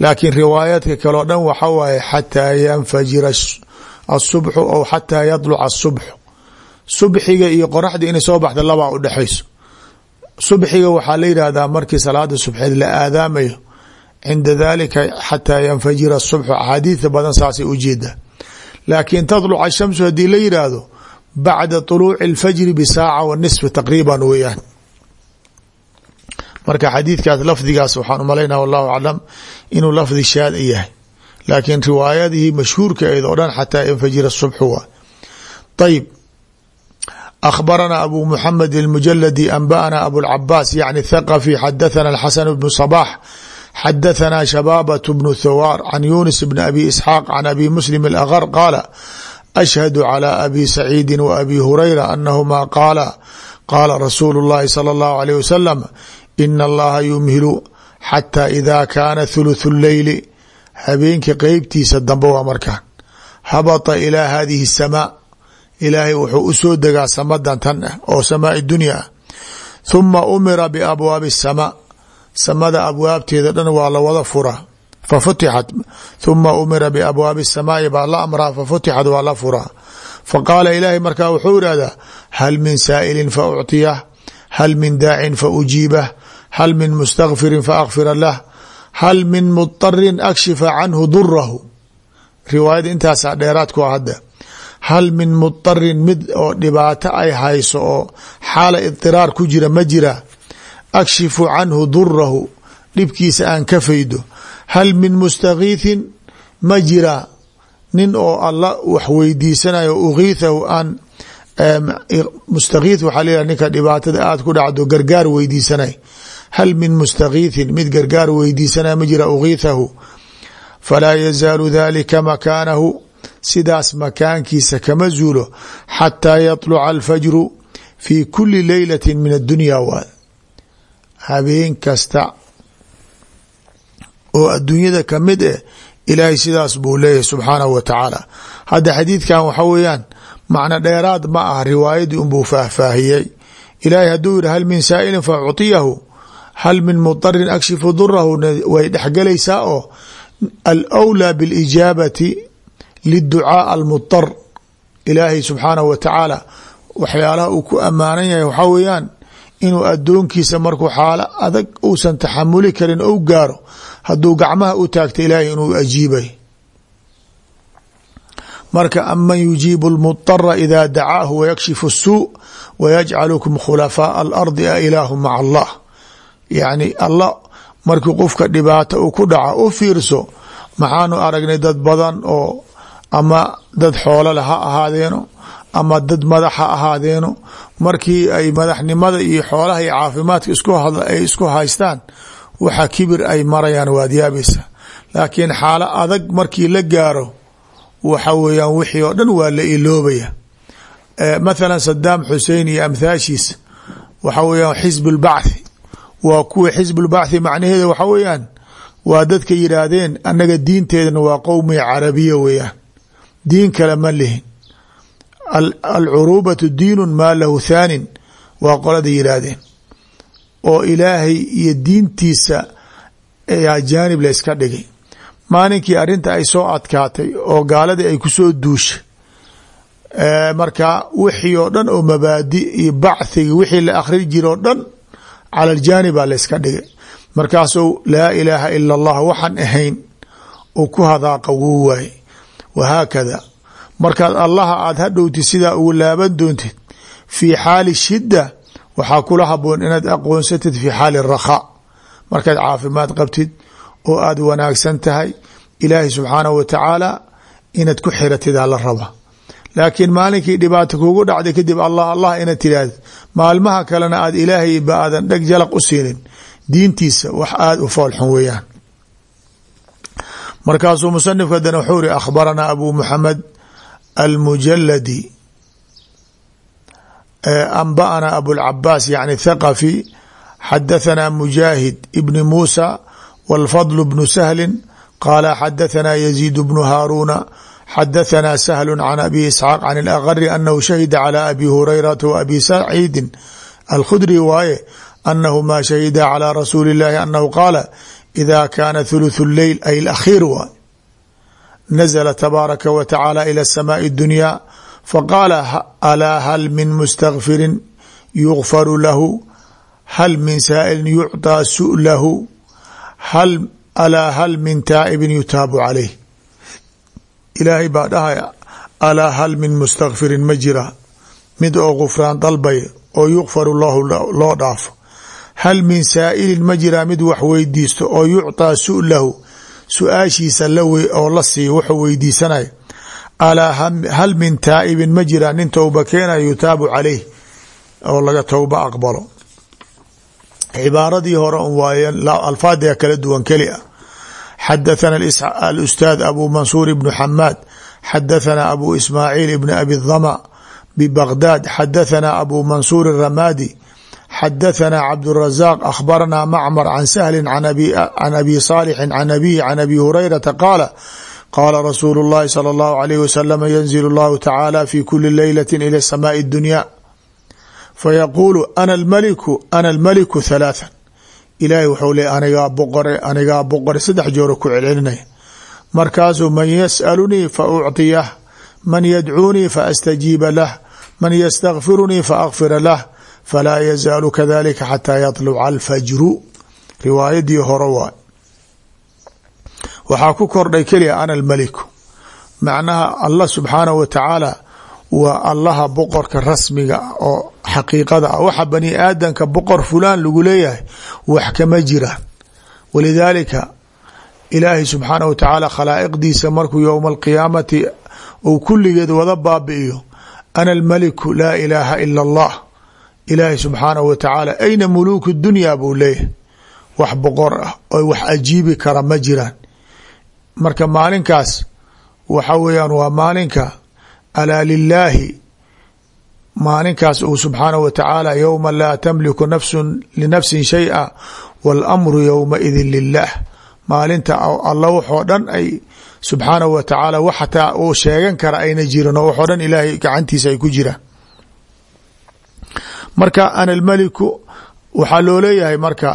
Laakiin riwaayaadka kaleo dhan waxa waaye xataa yanfajira asubxu aw xataa yadluca asubxu subxiga iyo qoraxda inay soo baxda labaa u dhexayso subxiga waxaa la yidhaahdaa markii salaada subxeed la aadaamayo cinda dalika xataa yanfajira asubxu axaadiidta badan saasay ujeeda laakiin tadluca shamsu haddii la yidhaahdo bacda طuluuci اlfajri bisaaca wa nisfi taqriiban weeyaan marka xadiidkaas lafdigaas waxaan umalaynaa wallahu aclam inuu lafdi shaad yahay laakiin riwaayadihii mashhuurka eed oo dhan xataa yanfajira الصubxu waa ayib akhbarana abu muxamed اlmujaladi anba'ana abulcabaas yacni thaqafi xadathana alxasan bnu صabax xadathana shabaabat bnu thawaar can yunis bn abi isxaaq can abi muslim alagr qaala ashhadu calى abi saciidi wa abi hurayra anahuma qaala qaala rasuulu اllahi salى اllahu alيh wasalam ina allaha yumhilu xataa idaa kaana thuluthu lleyli habeenkii qeybtiisa dambe waa markaan habata ilaa haadihi samaa ilaahay wuxuu u soo degaa samadan tan ah oo samaai dunya ah thuma umira biabwaabi samaa samada abwaabteeda dhan waa la wada furaa fa futixat thuma umira biabwaabi samaai baa la amraa fa futixat waa la furaa fa qaala markaa wuxuu ihahdaa hal min saa'ilin fa hal min daacin fa ujiibah hal min mustakfirin faakfira lah hal min mudarin akshifa canhu durahu riwaayada intaasaa dheeraad ku ah hadda hal min mudarin mid oo dhibaato ay hayso oo xaala idiraar ku jira ma jira akshifu canhu durahu dhibkiisa aan ka faydo hal min mustakiithin ma jira nin oo alla wax weydiisanayo ukiithahu aan mustakiith waxaa leeyahay ninka dhibaatada aada ku dhacdo gargaar weydiisanay hal min mustakiithin mid gargaar weydiisanaya ma jira ukiithahu falaa yazaalu dalika makaanahu sidaas makaankiisa kama zuulo xataa yaطluca alfajru fi kuli leylati min addunya waay habeen kasta oo adduunyada ka mid eh ilaahay sidaas buu leeyahay subxaanahu wa tacaala hadda xadiidkan waxa weeyaan macno dheeraad ma ah riwaayadii unbuu faahfaahiyey ilaahay hadduu yihi hal min saa'ilin fa ucطiyahu hal min mudarin akshifu durahu way dhexgelaysaa oo alwlaa biاlijaabati liducaa almudar ilaahay subxaanahu wa tacaala waxyaalaha uu ku ammaanan yahay waxaa weeyaan inuu addoonkiisa markuu xaalo adag uusan taxamuli karin ou gaaro hadduu gacmaha u taagta ilaahay inuu ajiibay marka aman yujiibu lmudara ida dacaahu wayakshifu الsuu wayajcalukum khulafaaءa alardi a ilaahu maca allah yacni allah markii qofka dhibaato uu ku dhaca u fiirso maxaanu aragnay dad badan oo ama dad xoolole ha ahaadeeno ama dad madax ha ahaadeeno markii ay madaxnimada iyo xoolaha iyo caafimaadka iskuay isku haystaan waxa kibir ay marayaan waad yaabaysa laakiin xaalo adag markii la gaaro waxa weeyaan wixii oo dhan waa la iloobaya. Mathalan sadaam xusein iyo amthaashiisa waxa weeyaan xisb lbachi waa kuwa xisb lbachi macnaheeda waxa weeyaan waa dadka yidhaahdeen annaga diinteedana waa qowmiga carabiya weeyaan. Diin kale ma lihin. Alcuruubatu diinu maa lahu thaanin waa qolada yidhaahdeen. Oo ilaahay iyo diintiisa ayaa jaanib la yska dhigay. Maalinkii arrinta ay soo adkaatay oo gaaladii ay ku soo duushay marka wixii oo dhan oo mabaadi iyo bachigi wixii la akhri jira oo dhan cala aljaanibaa la yska dhigay. Markaasuu laa ilaaha ila allah waxaan ahayn uu ku hadaaqa wuu waaye wahaakada markaad allaha aad hadhowtid sidaa ugu laaban doontid fii xaali shidda waxaa kula haboon inaad aqoonsatid fii xaali rakhaa markaad caafimaad qabtid oo aad wanaagsan tahay ilaahay subxaanahu wa tacaala inaad ku xiratidaa la raba laakiin maalinkii dhibaato kugu dhacday kadib allah allah inaad tidhaahdid maalmaha kalena aad ilaahay ba aadan dheg jalaq u siinin. Diintiisa wax aada u foolxun weeyaan. Markaasuu musanifka dana wuxuu iri akhbaranaa abu muxamed almujaladi anba'ana abulcabaas yani thaqafi xadathana mujaahid ibni muusa wاlfadl bnu sahli qaala xadathana yaziid bnu haaruuna xadathana sahlu can abi isxaaq can alagari anahu shahida calى abi hurayrata wa abi saciidin alkhudri waaye anahuma shahida calى rasuuli اllahi anahu qaala ida kaana thuluthu leyl ay alakhiir waay nazla tabaaraka wa tacaala ila asamaai اdunya faqaala alaa hal min mustakfirin yugfaru lahu hal min saa'ilin yucطىa su'lahu hal alaa hal min taa'ibin yutaabu calayh ilaahay baa dhahaya alaa hal min mustakfirin ma jira? Mid oo gufraan dalbay oo yukfaru lahu loo dhaafo. Hal min saa'ilin ma jiraa mid wax weydiisto oo yucطىa su'lahu su'aashiisa oo la siiyo wuxuu weydiisanaya alaa hal min taa'ibin ma jiraa nin towba keenaya yutaabu calayh oo laga towba aqbalo. Cibaaradii hore un waaye alfaadiga kala duwan keli a xadathana alustaad abu mansuur ibnu xamaad xadathana abu ismaaciil ibni abi dama bibagdaad xadathana abu mansuur ramadi xadathana cabdurazaaq akhbaranaa macmar can sahlin can abi saalixin can abihi can abi hurayrata qaala qaala rasuulu llahi sala allahu alayh wasalama yanzil llahu tacaala fi kuli leylati ila samaai dunya fayaquulu ana almaliku ana almaliku halaathan ilaahay wuxuu leey anigaa boqore anigaa boqore saddex jooro ku celcelinaya markaasuu man yas'alunii fa ucطiyah man yadcuunii fa astajiiba lah man ystakfirunii fa akfira lah falaa yazaalu kadalika xataa yaطluca alfajru. Riwaayadii hore waay waxaa ku kordhay keliya ana almaliku macnaha allah subxaanahu wa tacaala waa allaha boqorka rasmiga oo xaqiiqada ah. Waxa bani aadamka boqor fulaan lagu leeyahay wax kama jiraan walidaalika ilaahay subxaanahu wa tacaala khalaa'iqdiisa markuu yowma alqiyaamati uu kulligeed wada baabi'iyo. Ana almaliku laa ilaaha ila allah. Ilaahay subxaanahu wa tacaala ayna muluuku dunya? buu leeyahay. Wax boqor ah oo wax ajiibi kara ma jiraan. Marka maalinkaas waxa weeyaan waa maalinka alaa lilaahi maalinkaas uu subxaanahu wa tacaala yowma laa tamliku nafsu linafsin shay'a waاlamru yowmaidin lilah maalinta alla waxoo dhan ay subxaanahu wa tacaala wax xataa uu sheegan kara ayna jirin oo waxoo dhan ilaahay gacantiisa ay ku jiraan. Marka ana almeliku waxaa loo leeyahay marka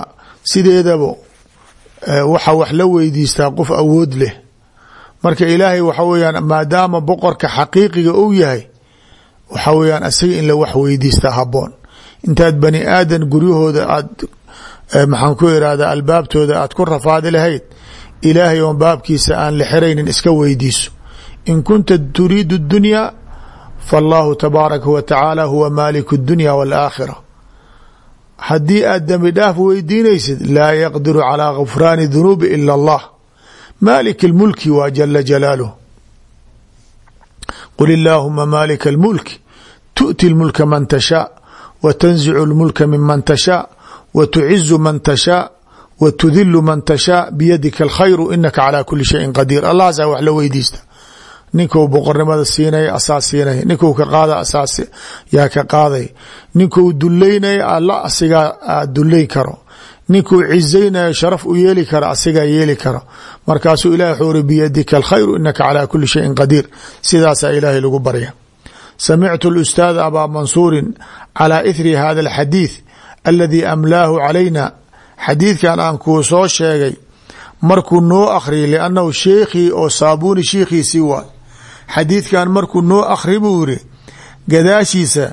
sideedaba waxa wax la weydiistaa qof awood leh marka ilaahay waxa weyaan maadaama boqorka xaqiiqiga uu yahay waxa weyaan isaga in la wax weydiista haboon intaad bani aadan guryahooda aad eh, maxaan ku irahda albaabtooda aad ku rafaadi lahayd ilaahay oon baabkiisa aan la xiraynin iska weydiiso. In kunta turiidu dunyaa faallaahu tabaaraka wa tacaala huwa maaliku dunya walaakhira haddii aad dembi dhaaf weydiinaysid laa yaqdiru calaa gufraani dunuubi ila allah maalik اlmulki waa jala jalaaluh qul illaahuma maalika اlmulki tu'ti اlmulka man tashaa wa tanzicu اlmulka miman tashaa wa tucizu man tashaa wa tudilu man tashaa biyadika alkhayru inaka calaa kuli shayin qadiir allahaasaa wax la weydiista ninkuu boqornimada siinaya asaa siinaya ninkuu ka qaada asaas yaa ka qaaday ninkuu duleynaya alla asigaa duleyn karo ninkuu cizaynayo sharaf u yeeli kara asigaa yeeli karo markaasuu ilahi wxuu uri biyadika alkhayru inaka calaa kuli shayin qadiir. Sidaasaa ilaahay lagu barya samictu اlustaad abaa mansuurin calaa ithri hada alxadiid aladii amlaahu calayna. Xadiidkan aan kuu soo sheegay markuu noo akhriyay liannahu sheekhii oo saabuuni shiikhiisii waay xadiidkan markuu noo akhri buu yiri gadaashiisa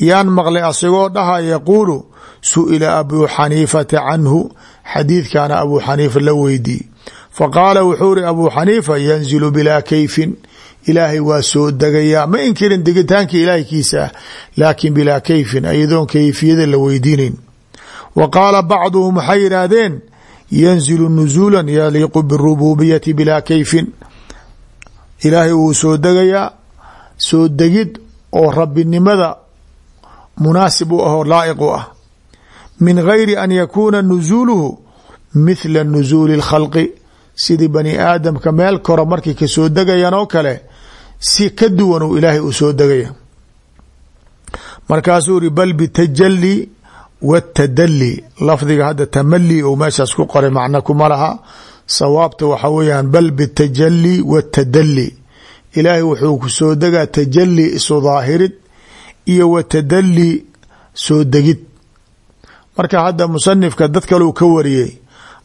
yaan maqlay asagoo dhaha yaquulu su'ila abuu xaniifata canhu. Xadiidkaana abuu xaniifa la weydiiyey faqaala wuxuu iri abuu xaniifa yanzilu bilaa kayfin. Ilaahay waa soo degayaa ma inkirin degitaankii ilaahay kiisa ah laakin bilaa kayfin ayadoon kayfiyada la weydiinayn wa qaala bacduhum waxay yidhaahdeen yanzilu nuzuula yaliiqu birububiyati bilaa kayfin. Ilaahay wuu soo degayaa soo degid oo rabbinimada munaasib u ahoo laa'iq u ah. Min gayri an yakuuna nuzuuluhu mithla nuzuuli اlkhalqi sidii bani aadamka meel koro markay ka soo degayan oo kale si ka duwan uu ilaahay u soo degaya. Markaasuu iri bal bitajali wاtadali lafdiga hadda tamali ou meeshaas ku qoray macna kuma laha. Sawaabta waxa weeyaan bal bitajali wاtadali ilaahay wuxuu ku soo degaa tajali isu daahirid iyo watadali soo degid. Marka hadda musanifka dad kaleu ka wariyey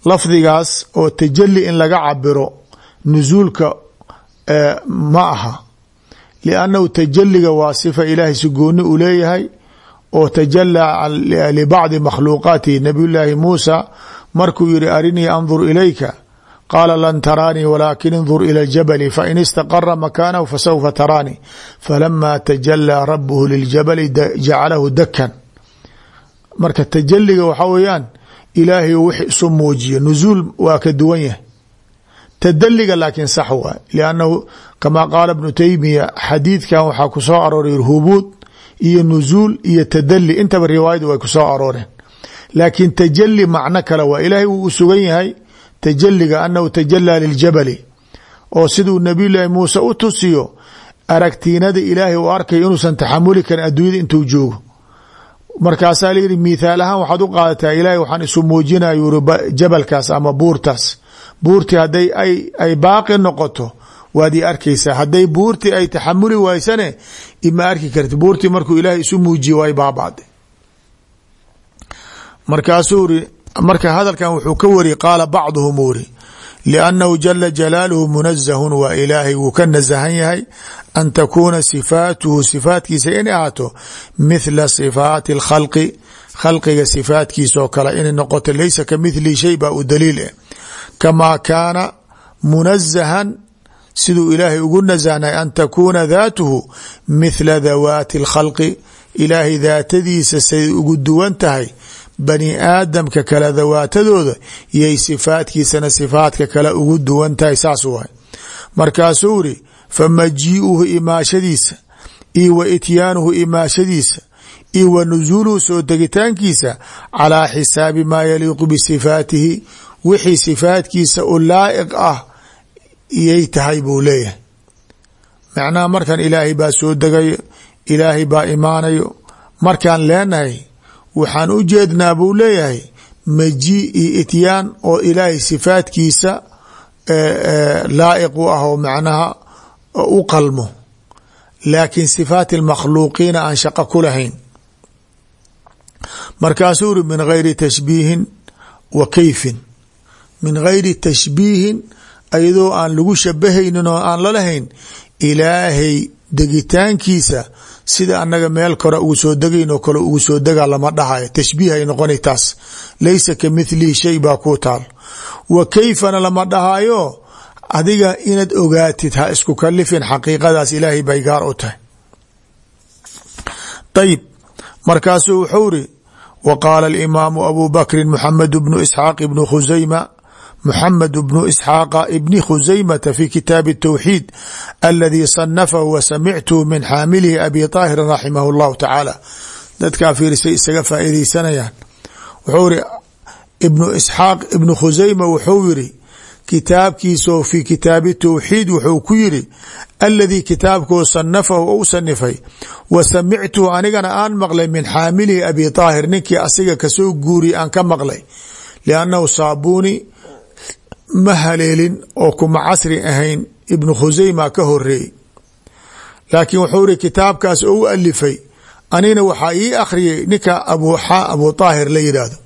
lafdigaas oo tajali in laga cabiro nusuulka ma aha. Liannahu tajaliga waa sifa ilaahay si gooni u leeyahay oo tajalaa libacdi makhluuqaatihi nabiy llaahi muusa. Markuu yihi arinii andur ilayka. Qaala lan taraanii walaakin indur ila ljabali fain istaqara makaanahu fasawfa taraanii falama tajalaa rabuhu liljabali jacalahu dakan marka tajaliga waxaa weeyaan ilaahay wix isu muujiyo. Nuzuul waa ka duwan yahay. Tadaliga laakiin sax waay liannahu kamaa qaala bnu taymiya xadiidkan waxaa ku soo arooray hubuud iyo nuzuul iyo tadali intaba riwaayadu way ku soo arooreen. Laakiin tajali macno kale waa ilaahay wuu sugan yahay tajaliga anahu tajalaa liljabali oo siduu nabiy llaahi muuse u tusiyo aragtiinada ilaahay u arkay inuusan taxamuli karin adduunyada intuu joogo markaasaa layihi mithaal ahaan waxaad u qaadataa ilaahay waxaan isu muujinaya yuri jabalkaas ama buurtaas. Buurtii hadday ay baaqi noqoto waad i arkaysaa. Hadday buurtii ay taxamuli waysane ima arki karti. Buurtii markuu ilaahay isu muujiye way baabacday markaasuu iri marka hadalkan wuxuu ka wari qaala bacduhum uri liannahu jala jalaaluhu munazahun waa ilaahay wuu ka nasahan yahay an takuuna sifaatuhu sifaatkiisa inay ahaato mithla sifaati alkhalqi khalqiga sifaatkiisa oo kale inay noqoto laysa ka mithli shay baa u daliil eh kamaa kaana munazahan siduu ilaahay ugu nasahnay an takuuna daatuhu mithla dawaati alkhalqi ilaahay daatadiisa say ugu duwan tahay bani aadamka kale dawaatadooda iyay sifaatkiisana sifaadka kale ugu duwan tahay saas waay. Markaasuu iri famajii'uhu imaashadiisa iyo wa ityaanuhu imaashadiisa iyo wa nusuuluhu soo degitaankiisa calaa xisaabi maa yaliiqu bisifaatihi. Wixii sifaatkiisa u laa'iq ah iyay tahay buu leeyahay. Macnaha markan ilaahay baa soo degayo ilaahay baa imaanayo. Markaan leenahay waxaan u jeednaa buu leeyahay majii iyo ityaan oo ilaahay sifaatkiisa laa'iq u ah oo macnaha u qalmo. Laakiin sifaati اlmakhluuqiina aan shaqo ku lahayn. Markaasuu uri min gayri tashbiihin wa kayfin. Min gayri tashbiihin ayadoo aan lagu shabahaynin oo aan lalahayn ilaahay degitaankiisa sida annaga meel kore ugu soo degayn kale ugu soo degaa lama dhahayo tashbiih ay noqona taas. Laysa ka mithlihi shay baa kuu taal. Wa kayfana lama dhahayo adiga inaad ogaatid ha isku kalifin xaqiiqadaas ilaahay bay gaar u tahay. Ayib markaasuu wuxuu ri wa qaala alimaamu abu bakrin muxamed bnu isxaaq ibnu khusayma محمد بن إسحاق بن خزيمة في كتاب التوحيد الذي صنفه وسمعته من xاamلhi أبي طاهر رحمه الله تعالى dadkaa fiirisay isaga faa'iidaysanayaan wuxuu iri ibnu isxaaq ibnu khusayma wuxuu yiri kitaabkiisoo fi kitaabi towxiid wuxuu ku yiri aladii kitaabkoo sanafahu ou sanifay wa samictuhu anigana aan maqlay min xaamilihi abi طaahir ninkii asiga kasoo guuriy aan ka maqlay liannahu saabuni ma haleelin oo kuma casri ahayn ibnu khusayma ka horeeyey laakiin wuxuu iri kitaabkaas oo u alifay anina waxaa ii akhriyay ninka abu طaahir la yidhaahdo.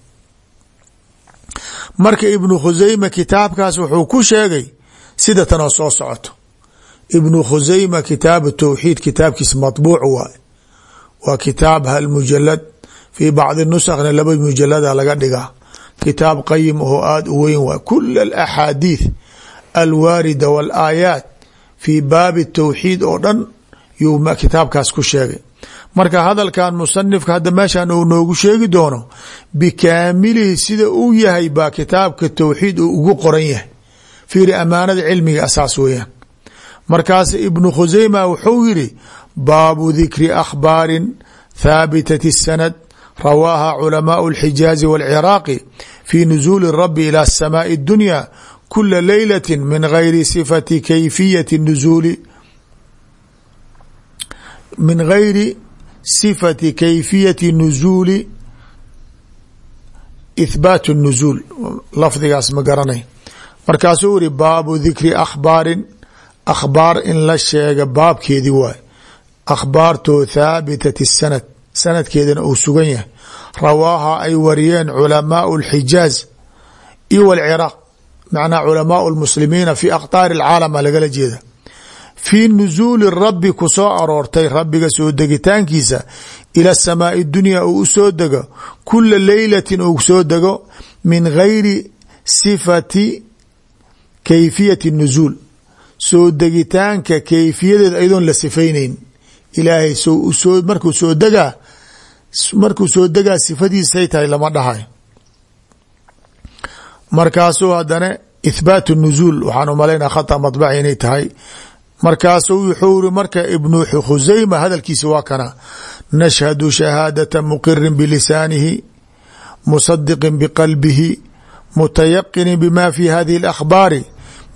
Marka ibnu khusayma kitaabkaas wuxuu ku sheegay sida tanoo soo socoto. Ibnu khusayma kitaabu towxiid kitaabkiis maطbuuc waay waa kitaab hal mujalad fii bacdi nuskna laba mujalada laga dhigaa kitaab qayim oo aada u weyn waay kul alaxaadiith alwaarida walaayaat fii baabi towxiid oo dhan yuu kitaabkaas ku sheegay. Marka hadalkan musanifka hadda meeshan uu noogu sheegi doono bikaamilihi sida uu yahay baa kitaabka towxiid uu ugu qoran yahay. Fiiri amaanada cilmiga asaas weeyaan. Markaas ibnu khuseyma wuxuu yiri baabu dikri akhbaarin thaabitati sanad rawaaha culamaau اlxijaazi wاlciraaqi fi nuzuuli rabi ilى samaaءi اdunya kula leylati min gayri sifati kayfiyati nuzuuli min gayri sifati kayfiyati nuzuuli ithbaat الnuzuul lafdigaas ma garanay markaasuu iri baabu dikri akhbaarin akhbaar in la sheega baabkeedii waay akhbaartoo thaabitati sanad sanadkeedana uu sugan yahay. Rawaaha ay wariyeen culamaau اlxijaaz iw alciraaq macnaha culamaa lmuslimiina fi akhtaari alcaalama lagala jeeda. Fii nuzuuli rabbi ku soo aroortay rabbiga soo degitaankiisa ila asamaai dunya uu u soo dego kula leylatin uu soo dego min gayri sifati kayfiyati nusuul soo degitaanka kayfiyadeed aydoon la sifaynayn. Ilaahay markuu soo degaa markuu soo degaa sifadiisay tahay lama dhahay markaasuu haddana ithbaat nuzuul waxaan umalaynaa khata madbaci inay tahay markaasuu wuxuu iri marka ibnu khuseyma hadalkiisa waa kana nashhadu shahaadata muqirin bilisaanihi musadiqin biqalbihi mutayaqinin bima fi hadihi اlakhbaari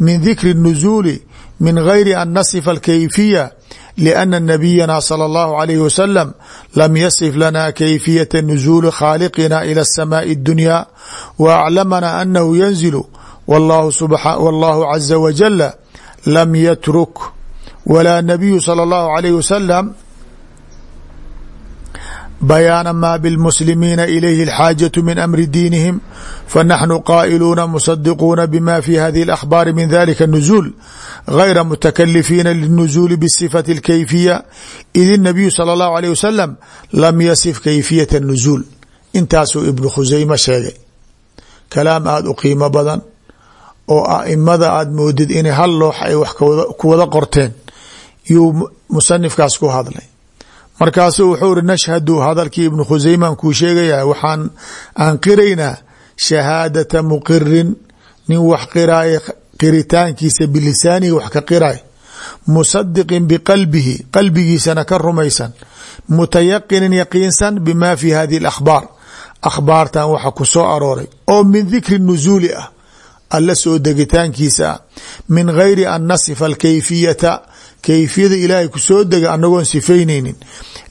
min dikri الnuzuuli min gayri an nasifa alkayfiya لأن نبينا صلى الله عليه وسلم لم يصف لنا كيفية نزول خالقنا إلى السماء الدنيا وأعلمنا أنه ينزل والله, سبحانه والله عز وجل لم يترك ولا نبي صلى الله عليه وسلم بياana ma بالمسلمiiنa إليه الxاaجة من أمر دينهم فنحن قائلuuna مصدقuuna بma في هذه الأخبار من ذلika النزول غير متكلفيiنa للنزول بالصفة الكيفية إذ النبي صلى الله عليه وسلم لم يصف كيفية النزول intaasuu iبن khuseyme sheegay kalaam aada u qiimo badan oo aimada aad moodid inay hal loox ay wax ku wada qorteen yuu musanifkaas ku hadlay markaasuu wuxuu iri nashhadu hadalkii ibnu khuseyman kuu sheegaya waxaan aan qiraynaa shahaadata muqirin nin wax qiraaya qiritaankiisa bilisaanihi wax ka qiraay musadiqin biqalbihi qalbigiisana ka rumaysan mutayaqinin yaqiinsan bima fi hadihi اlakhbaar akhbaartan waxa ku soo arooray oo min dikri nuzuuli ah alla soo degitaankiisa ah min gayri an nasifa alkayfiyata kayfiyada ilaahay ku soo dega anagoon sifaynaynin.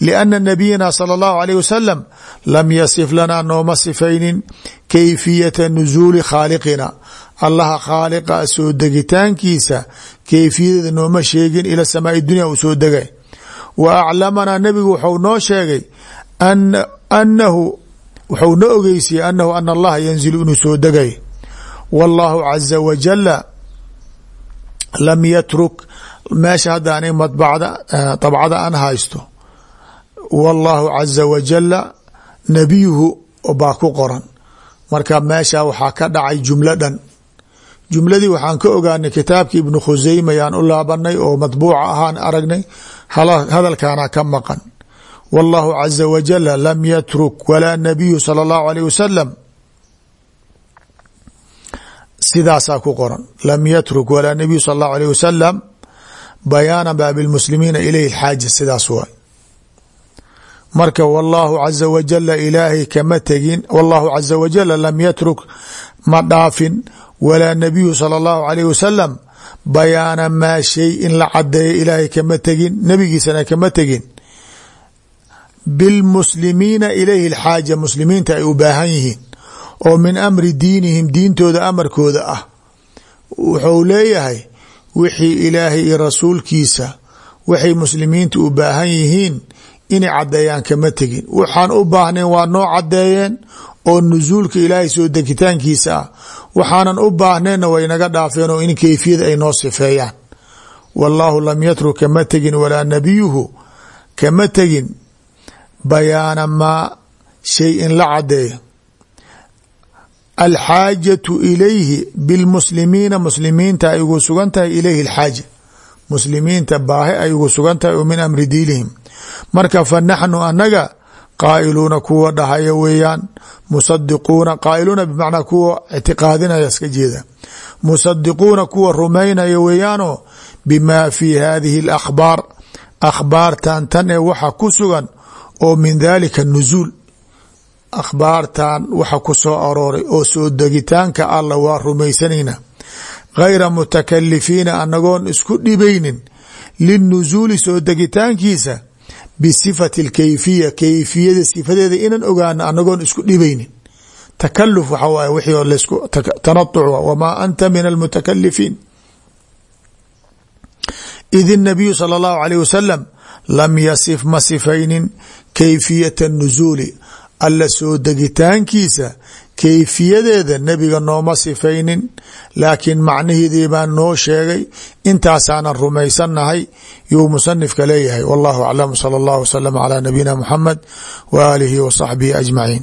Lianna nabiyana sala allahu alayh wasalam lam yasif lanaa nooma sifaynin kayfiyata nusuuli khaaliqina. Allaha khaaliqa soo degitaankiisa kayfiyadeeda nooma sheegin ila samaai dunya uu soo degay. Wa aclamanaa nabigu waxau noo sheegay anahu wuxuu na ogeysiyey anahu ana allaha yanzilu inuu soo degay. Wallahu caza wajala lam yatruk meesha hadda ani madbacda dabcada aan haysto wallahu caza wajala nabiyuhu baa ku qoran. Marka meesha waxaa ka dhacay jumlo dhan. Jumladii waxaan ka ogaanay kitaabki ibnu khuseyma yaan u laabanay oo matbuuca ahaan aragnay hadalkaana ka maqan. Wallahu caza wajala lam yatruk walaa nabiyu sala allahu alayh wasalam sidaasaa ku qoran. Lam yatruk walaa nabiyu sal allahu bayaana baabi lmuslimiina ilayhi xaaja sidaas waay. Marka wallahu caza wajala ilaahay kama tegin wallahu caza wajala lam yatruk ma dhaafin walaa nabiyu sala allahu alayh wasalam bayaana maa shay in la cadeeyo ilaahay kama tegin nabigiisana kama tegin. Bilmuslimiina ilayhi alxaaja muslimiinta ay u baahan yihiin oo min amri diinihim diintooda amarkooda ah. Wuxuu leeyahay wixii ilaahay iyo rasuulkiisa waxay muslimiinta u baahan yihiin inay caddeeyaan kama tegin. Waxaan u baahnayn waa noo caddeeyeen oo nusuulka ilaahay soo degitaankiisa ah. Waxaanan u baahneenna way naga dhaafeen oo in keyfiyada ay noo sifeeyaan. Wallaahu lam yatruk kama tegin walaa nabiyuhu kama tegin. Bayaana maa shay in la cadeeyo alxaajatu ilayhi bilmuslimiina muslimiinta ay ugu sugan tahay ilayhi alxaaja. Muslimiinta baahi ay ugu sugan tahay oo min amri diinihim. Marka fa naxnu anaga qaa'iluuna kuwa dhahaya weeyaan. Musadiquuna qaa'iluuna bimacnaa kuwa ictiqaadinaya iska jeeda. Musadiquuna kuwa rumaynaya weeyaanoo bimaa fii hadihi alakhbaar. Akhbaartan tan ee waxa ku sugan oo min dalika nusuul akhbaartan waxa ku soo arooray oo soo degitaanka alla waa rumaysanayna gayra mutakalifiina anagoon isku dhibaynin linusuuli soo degitaankiisa bisifati alkayfiya kayfiyada sifadeeda inaan ogaano anagoon isku dhibaynin takaluf waxa waay wixii oo laysku tanatuc wamaa anta min almutakalifiin id الnabiyu salى اllahu alayh wasalam lam yasif ma sifaynin kayfiyata nusuuli alla soo degitaankiisa kayfiyadeeda nebiga nooma sifaynin laakiin macniheedii baan noo sheegay intaasaanan rumaysannahay yuu musanifka leeyahay. Wallahu aclam sala allah wasalam calaa nabiyina muxamed waalihi wa saxbihi ajmaciin.